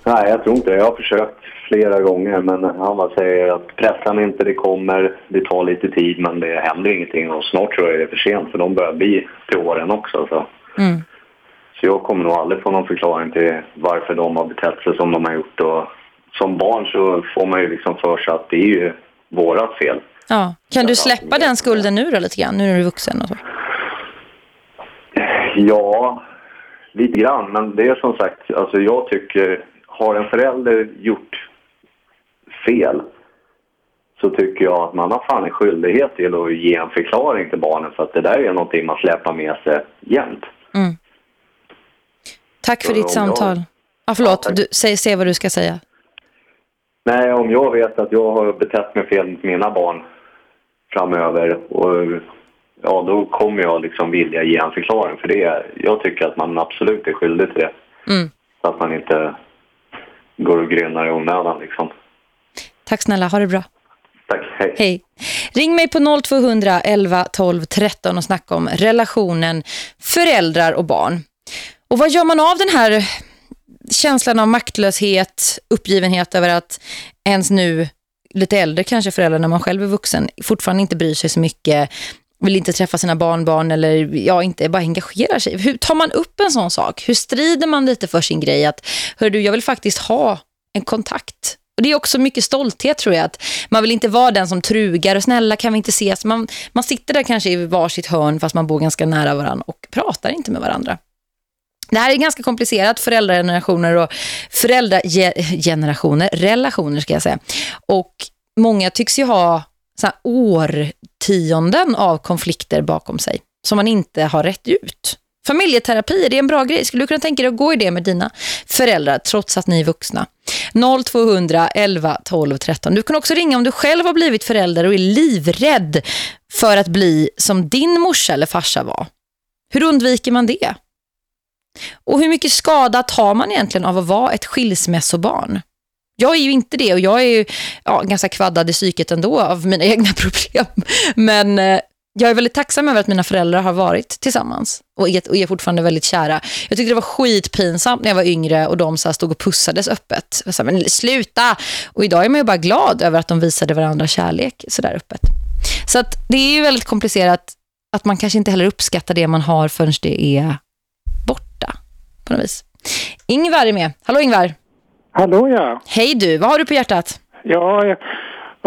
Nej, jag tror inte det. Jag har försökt flera gånger, men han bara säger att pressa inte, det kommer, det tar lite tid, men det händer ingenting. Och snart tror jag det är för sent, för de börjar bli till åren också. Så. Mm. så jag kommer nog aldrig få någon förklaring till varför de har betett sig som de har gjort. Och som barn så får man ju liksom för sig att det är ju vårat fel. Ja. Kan du släppa den skulden nu då lite grann, nu när du är vuxen och så? Ja, lite grann. Men det är som sagt, alltså jag tycker, har en förälder gjort fel så tycker jag att man har fan en skyldighet till att ge en förklaring till barnen för att det där är någonting man släpar med sig jämt. Mm. Tack för Så ditt samtal. jag- Ja, förlåt, du, säg, säg vad du ska säga. Nej, om jag vet att jag har betett mig fel mot mina barn framöver och ja, då kommer jag liksom vilja ge en förklaring för det. Jag tycker att man absolut är skyldig till det. Mm. Så att man inte går och grynar i onödan liksom. Tack snälla, ha det bra. Tack, hej. Hej. Ring mig på 0200 11 12 13 och snacka om relationen föräldrar och barn. Och vad gör man av den här känslan av maktlöshet, uppgivenhet över att ens nu lite äldre kanske föräldrar när man själv är vuxen fortfarande inte bryr sig så mycket, vill inte träffa sina barnbarn eller ja, inte bara engagerar sig. Hur tar man upp en sån sak? Hur strider man lite för sin grej att hör du, jag vill faktiskt ha en kontakt. Och det är också mycket stolthet tror jag att man vill inte vara den som trugar och snälla kan vi inte ses. Man, man sitter där kanske i varsitt hörn fast man bor ganska nära varandra och pratar inte med varandra. Det här är ganska komplicerat, föräldragenerationer och föräldragenerationer, relationer ska jag säga. Och många tycks ju ha så här årtionden av konflikter bakom sig som man inte har rätt ut. Familjeterapi, är det en bra grej? Skulle du kunna tänka dig att gå i det med dina föräldrar trots att ni är vuxna? 0200 11 12 13. Du kan också ringa om du själv har blivit förälder och är livrädd för att bli som din morsa eller farsa var. Hur undviker man det? Och hur mycket skada tar man egentligen av att vara ett skilsmässobarn? Jag är ju inte det och jag är ju ja, ganska kvaddad i psyket ändå av mina egna problem. Men eh, jag är väldigt tacksam över att mina föräldrar har varit tillsammans och är, och är fortfarande väldigt kära. Jag tyckte det var skitpinsamt när jag var yngre och de så här stod och pussades öppet. Jag sa, men sluta! Och idag är man ju bara glad över att de visade varandra kärlek så där öppet. Så att det är ju väldigt komplicerat att man kanske inte heller uppskattar det man har förrän det är på något vis. Ingvar är med. Hallå Ingvar. Hallå ja. Hej du, vad har du på hjärtat? Ja, jag,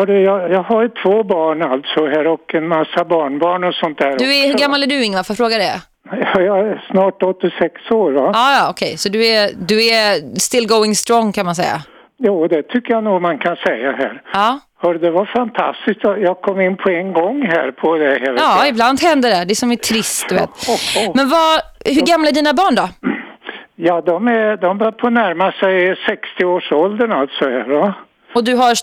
jag, jag har ju två barn alltså här och en massa barnbarn och sånt där. Du är, hur gammal är du Ingvar, får jag fråga det? Ja, jag är snart 86 år va? Ja, ja okej. Så du är, du är still going strong kan man säga. Jo, det tycker jag nog man kan säga här. Ja. Hörru, det var fantastiskt. Jag kom in på en gång här på det här. Ja, ibland händer det. Det är som är trist, du vet. Men vad, hur gamla är dina barn då? Ja, de, är, de börjar på närma sig 60-årsåldern alltså va? Och du har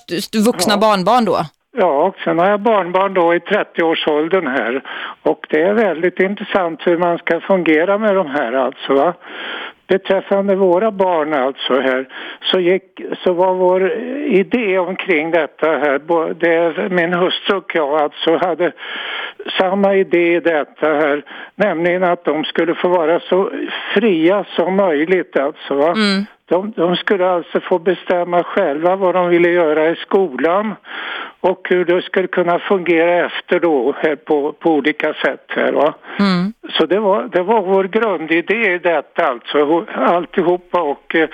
vuxna barnbarn då? Ja, och sen har jag barnbarn då i 30-årsåldern här. Och det är väldigt intressant hur man ska fungera med de här alltså va. Beträffande våra barn alltså här så, gick, så var vår idé omkring detta här, det, min hustru och jag alltså hade samma idé i detta här, nämligen att de skulle få vara så fria som möjligt alltså va. De, de skulle alltså få bestämma själva vad de ville göra i skolan och hur det skulle kunna fungera efter då här på, på olika sätt här va. Mm. Så det var, det var vår grundidé i detta alltså, ho- alltihopa och... Eh,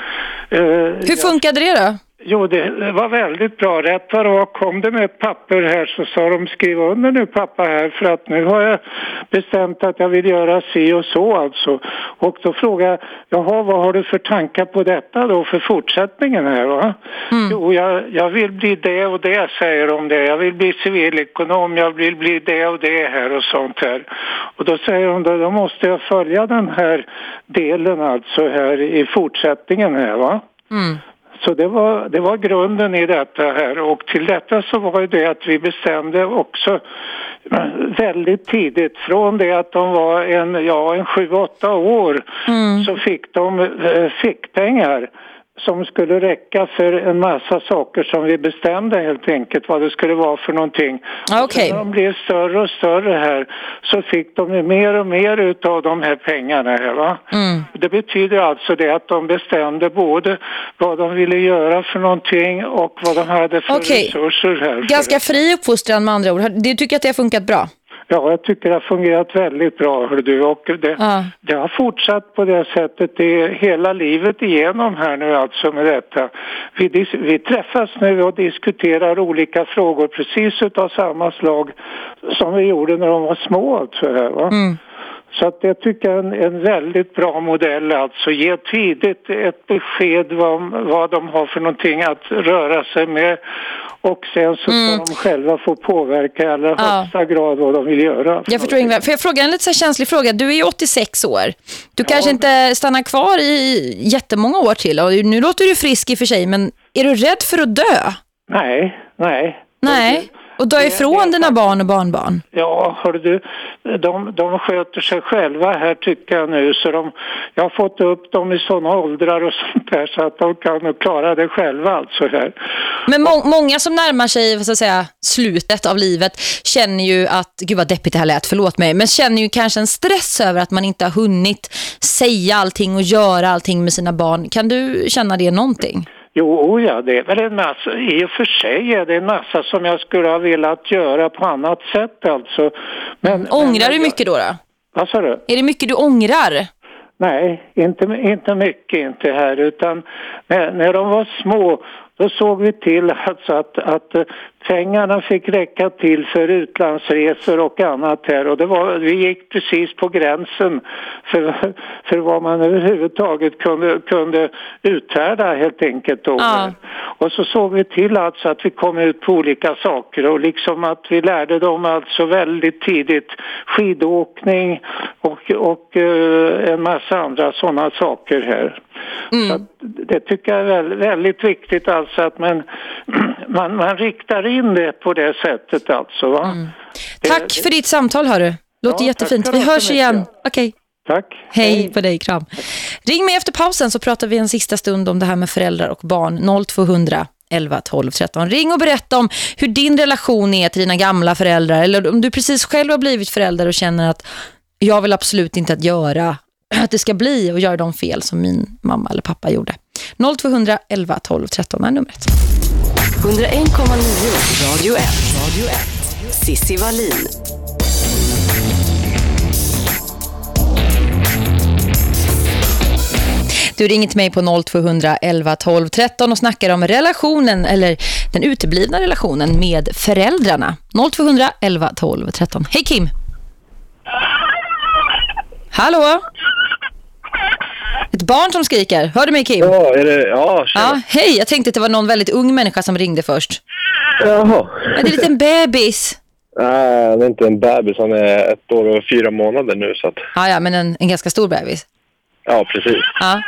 Hur funkade det då? Jo, det var väldigt bra. Rätt vad det var kom det med ett papper här så sa de skriv under nu pappa här för att nu har jag bestämt att jag vill göra si och så alltså. Och då frågade jag, jaha vad har du för tankar på detta då för fortsättningen här va? Jo, jag, jag vill bli det och det säger de det. Jag vill bli civilekonom, jag vill bli det och det här och sånt här. Och då säger de då, då måste jag följa den här delen alltså här i fortsättningen här va? Mm. Så det var, det var grunden i detta här. Och till detta så var ju det att vi bestämde också eh, väldigt tidigt. Från det att de var en, ja, en sju, åtta år så fick de eh, fickpengar som skulle räcka för en massa saker som vi bestämde helt enkelt vad det skulle vara för någonting. Okay. när de blev större och större här så fick de mer och mer utav de här pengarna här va. Mm. Det betyder alltså det att de bestämde både vad de ville göra för någonting och vad de hade för okay. resurser här. Ganska fri uppfostran med andra ord. Du tycker att det har funkat bra? Ja, jag tycker det har fungerat väldigt bra. Hör du. Och det, ja. det har fortsatt på det sättet det hela livet igenom här nu alltså med detta. Vi, vi träffas nu och diskuterar olika frågor precis utav samma slag som vi gjorde när de var små. Alltså här, va? Mm. Så att tycker jag är en, en väldigt bra modell alltså. Ge tidigt ett besked vad, vad de har för någonting att röra sig med och sen så ska Mm. de själva få påverka i allra Ja. högsta grad vad de vill göra. Jag förstår Ingvar. Får jag fråga en lite så känslig fråga? Du är ju 86 år. Du kanske inte stannar kvar i jättemånga år till. Och nu låter du frisk i och för sig, men är du rädd för att dö? Nej, nej. Nej. Och dö ifrån dina barn och barnbarn? Ja, hörru du, de, de sköter sig själva här tycker jag nu. Så de, jag har fått upp dem i sådana åldrar och sånt där så att de kan nog klara det själva alltså här. Men må många som närmar sig ska jag säga, slutet av livet känner ju att, gud vad deppigt det här lät, förlåt mig, men känner ju kanske en stress över att man inte har hunnit säga allting och göra allting med sina barn. Kan du känna det någonting? Jo, ja, det är väl en massa, i och för sig är det en massa som jag skulle ha velat göra på annat sätt alltså. Men, Ångrar men, du mycket då då? Vad sa du? Är det mycket du ångrar? Nej, inte, inte mycket inte här utan när, när de var små då såg vi till alltså att, att eh, pengarna fick räcka till för utlandsresor och annat här och det var, vi gick precis på gränsen för, för vad man överhuvudtaget kunde, kunde uthärda helt enkelt då. Ja. Och så såg vi till alltså att vi kom ut på olika saker och liksom att vi lärde dem alltså väldigt tidigt skidåkning och, och eh, en massa andra sådana saker här. Så att det tycker jag är väldigt, väldigt viktigt alltså att man, man, man riktar in det på det sättet alltså va. Tack för ditt samtal, hörru. Låter Ja, jättefint. Vi hörs igen. Okej. Tack. Hej, på dig, kram. Ring mig efter pausen så pratar vi en sista stund om det här med föräldrar och barn. 0200 11 12 13. Ring och berätta om hur din relation är till dina gamla föräldrar eller om du precis själv har blivit förälder och känner att jag vill absolut inte att göra att det ska bli och göra de fel som min mamma eller pappa gjorde. 0200 11 12 13 är numret. 101,9 Radio 1. Radio 1. Sissi Wallin. Du ringer till mig på 0211 12 13 och snackar om relationen eller den uteblivna relationen med föräldrarna. 0211 12 13. Hej Kim! Hallå? Ett barn som skriker. Hör du mig Kim? Ja, är det, ja, tjena. Ja, hej. Jag tänkte att det var någon väldigt ung människa som ringde först. Jaha. Men det är en liten bebis. Nej, han är inte en bebis. Han är ett år och fyra månader nu. Så att, Ja, ja, men en, en ganska stor bebis. ja, precis. Ja.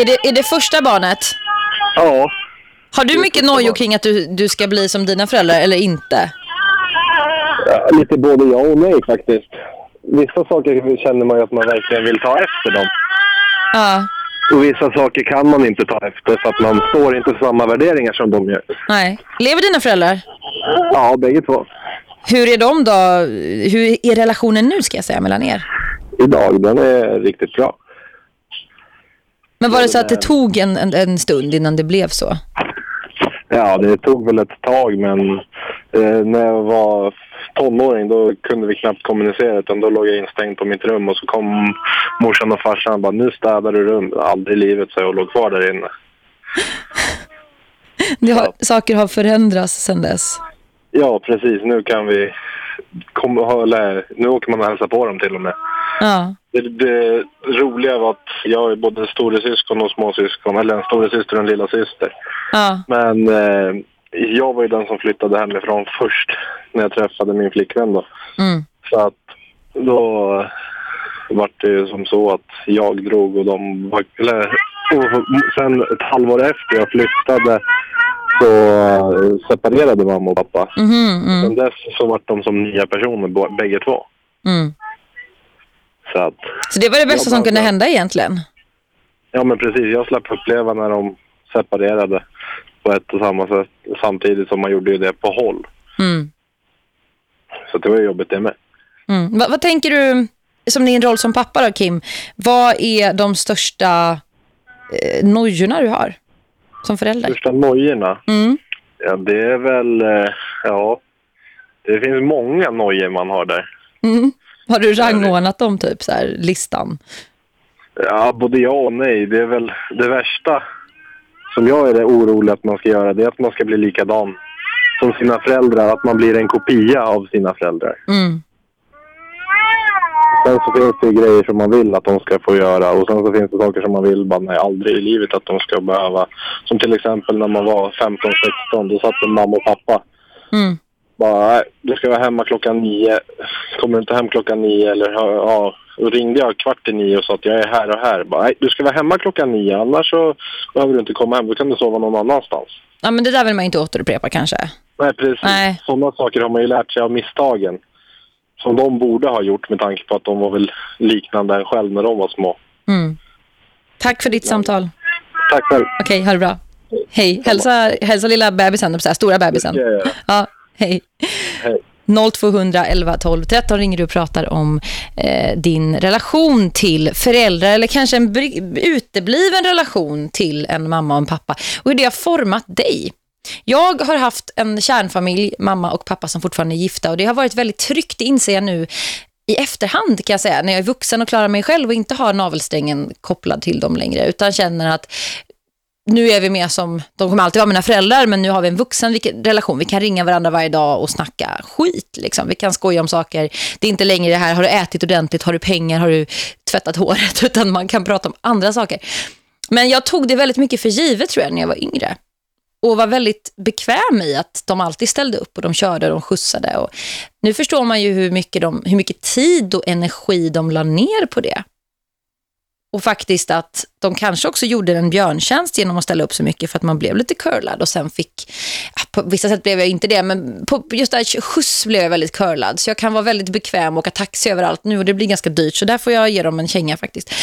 Är det, är det första barnet? Ja. Har du mycket nojor kring att du, du ska bli som dina föräldrar eller inte? Ja, lite både ja och nej faktiskt. Vissa saker känner man ju att man verkligen vill ta efter dem. Ja, Och vissa saker kan man inte ta efter för att man står inte för samma värderingar som de gör. nej. Lever dina föräldrar? Ja, bägge två. Hur är de då? Hur är relationen nu ska jag säga mellan er? Idag, den är riktigt bra. Men var det så att det tog en, en, en stund innan det blev så? Ja, det tog väl ett tag men eh, när jag var tonåring då kunde vi knappt kommunicera utan då låg jag instängd på mitt rum och så kom morsan och farsan och bara nu städar du rum. Aldrig i livet så jag låg kvar där inne. Det har, Saker har förändrats sedan dess. Ja, precis. Nu kan vi komma, eller, nu åker man och hälsar på dem till och med. Ja. Det, det roliga var att jag är både storasyskon och småsyskon, eller en storasyster och en lilla syster. Ja. Men eh, jag var ju den som flyttade hemifrån först när jag träffade min flickvän då. Mm. Så att då var det ju som så att jag drog och de var, eller, och sen ett halvår efter jag flyttade så separerade mamma och pappa. Mhm, mm. Sen dess så var de som nya personer bägge två. Mm. Så att, Så det var det bästa som kunde hända egentligen? ja men precis, jag slapp uppleva när de separerade på ett och samma sätt samtidigt som man gjorde det på håll. Mm. Så det var ju jobbigt det med. Mm. Vad, vad tänker du, som din roll som pappa då Kim, vad är de största eh, nojorna du har som förälder? Största nojorna? Mm. Ja, det är väl, eh, ja, det finns många nojor man har där. Mm. Har du rangordnat dem typ, så här, listan? Ja, både ja och nej. Det är väl det värsta som jag är orolig att man ska göra. Det är att man ska bli likadan som sina föräldrar. Att man blir en kopia av sina föräldrar. Mm. Sen så finns det grejer som man vill att de ska få göra. Och sen så finns det saker som man vill bara nej, aldrig i livet att de ska behöva. Som till exempel när man var 15-16. Då satt en mamma och pappa. Mm. Bara, du ska vara hemma klockan nio. Kommer du inte hem klockan nio eller ja, och ringde jag kvart i nio och sa att jag är här och här. Bara, nej, du ska vara hemma klockan nio annars så behöver du inte komma hem. Då kan du sova någon annanstans. Ja, men det där vill man inte återupprepa kanske. Nej, precis. Nej. Sådana saker har man ju lärt sig av misstagen. Som de borde ha gjort med tanke på att de var väl liknande en själv när de var små. Mm. Tack för ditt samtal. Tack själv. Okej, ha det bra. Hej, hälsa, hälsa lilla bebisen, så här, stora bebisen. Jag göra. Ja, hej. Hej. 0200 11 12 13 ringer du och pratar om eh, din relation till föräldrar eller kanske en utebliven relation till en mamma och en pappa och hur det har format dig. Jag har haft en kärnfamilj, mamma och pappa som fortfarande är gifta och det har varit väldigt tryggt inser jag nu i efterhand kan jag säga, när jag är vuxen och klarar mig själv och inte har navelsträngen kopplad till dem längre utan känner att nu är vi med som, de kommer alltid vara mina föräldrar men nu har vi en vuxen relation. Vi kan ringa varandra varje dag och snacka skit liksom. Vi kan skoja om saker. Det är inte längre det här, har du ätit ordentligt, har du pengar, har du tvättat håret utan man kan prata om andra saker. Men jag tog det väldigt mycket för givet tror jag när jag var yngre. Och var väldigt bekväm i att de alltid ställde upp och de körde och de skjutsade. Och nu förstår man ju hur mycket, de, hur mycket tid och energi de la ner på det. Och faktiskt att de kanske också gjorde en björntjänst genom att ställa upp så mycket för att man blev lite curlad och sen fick, på vissa sätt blev jag inte det, men på just där skjuts blev jag väldigt curlad. Så jag kan vara väldigt bekväm och åka taxi överallt nu och det blir ganska dyrt så där får jag ge dem en känga faktiskt.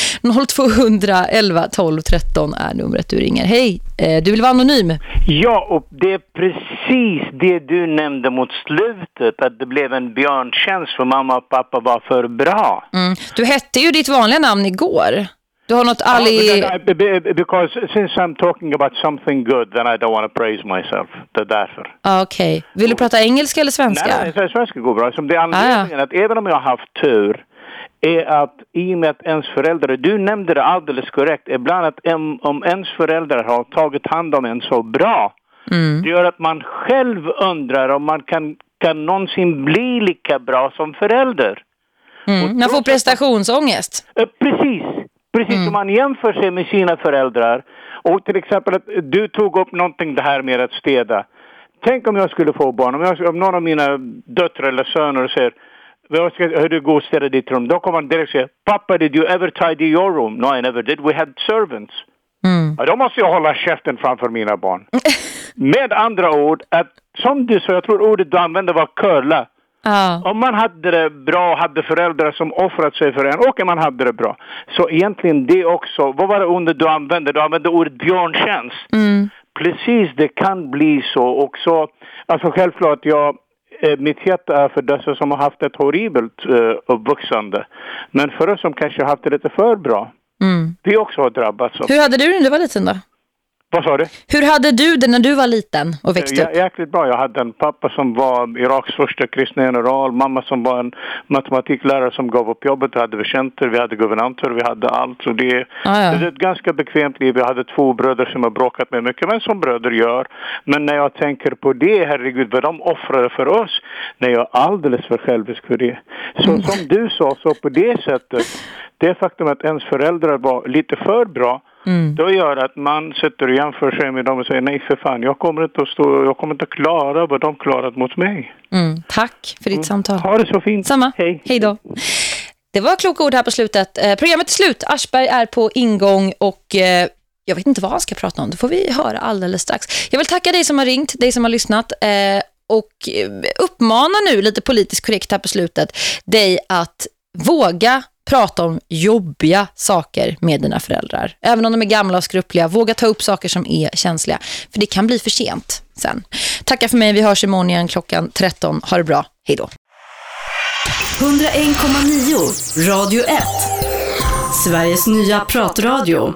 0200 11 12 13 är numret du ringer. Hej, eh, du vill vara anonym? Ja, och det är precis det du nämnde mot slutet, att det blev en björntjänst för mamma och pappa var för bra. Mm. Du hette ju ditt vanliga namn igår. Du har något Ali... Ja, but I- be- because since I'm talking about something good, then I don't want to praise myself. Det är därför. Ah, Okej. Vill du prata engelska eller svenska? Nej, nej, svenska går bra. Som det är anledningen att även om jag har haft tur är att i och med att ens föräldrar, du nämnde det alldeles korrekt, ibland att en, om ens föräldrar har tagit hand om en så bra, Mm. det gör att man själv undrar om man kan, kan någonsin bli lika bra som förälder. Mm. Man får prestationsångest. Eh, Precis, precis om man jämför sig med sina föräldrar. Och till exempel att du tog upp någonting det här med att städa. Tänk om jag skulle få barn, om, jag, om någon av mina döttrar eller söner säger jag ska, hur du gå och städa ditt rum. Då kommer man direkt säga, pappa did you ever tidy your room? No I never did, we had servants. Mm. Ja, då måste jag hålla käften framför mina barn. Med andra ord, att, som du sa, jag tror ordet du använde var curla. Ja. Om man hade det bra, hade föräldrar som offrat sig för en och man hade det bra. Så egentligen det också, vad var det ordet du använde? Du använde ordet björntjänst. Mm. Precis, det kan bli så också. Alltså självklart, jag, eh, mitt hjärta är för dessa som har haft ett horribelt eh, uppvuxande. Men för oss som kanske har haft det lite för bra, Mm. vi också har drabbats av. Hur hade du det när du var liten då? Vad sa du? Hur hade du det när du var liten och växte upp? jäkligt bra. Jag hade en pappa som var Iraks första kristna general, mamma som var en matematiklärare som gav upp jobbet. Vi hade betjänter, vi hade guvernanter, vi hade allt. Så det, Ah, ja. det är ett ganska bekvämt liv. Jag hade två bröder som har bråkat med mycket, men som bröder gör. Men när jag tänker på det, herregud, vad de offrade för oss, när jag är alldeles för självisk för det. Så Mm. som du sa, så på det sättet, det faktum att ens föräldrar var lite för bra, Mm. då gör att man sätter och jämför sig med dem och säger nej för fan, jag kommer inte att stå, jag kommer inte att klara vad de klarat mot mig. Mm. Tack för ditt samtal. Ha det så fint. Samma. Hej. Hej då. Det var kloka ord här på slutet. Eh, programmet är slut. Aschberg är på ingång och eh, jag vet inte vad han ska prata om. Det får vi höra alldeles strax. Jag vill tacka dig som har ringt, dig som har lyssnat eh, och eh, uppmana nu lite politiskt korrekt här på slutet dig att våga prata om jobbiga saker med dina föräldrar. Även om de är gamla och skruppliga. Våga ta upp saker som är känsliga. För det kan bli för sent sen. Tacka för mig. Vi hörs imorgon igen klockan 13. Ha det bra. Hej då. 101,9 Radio 1 Sveriges nya pratradio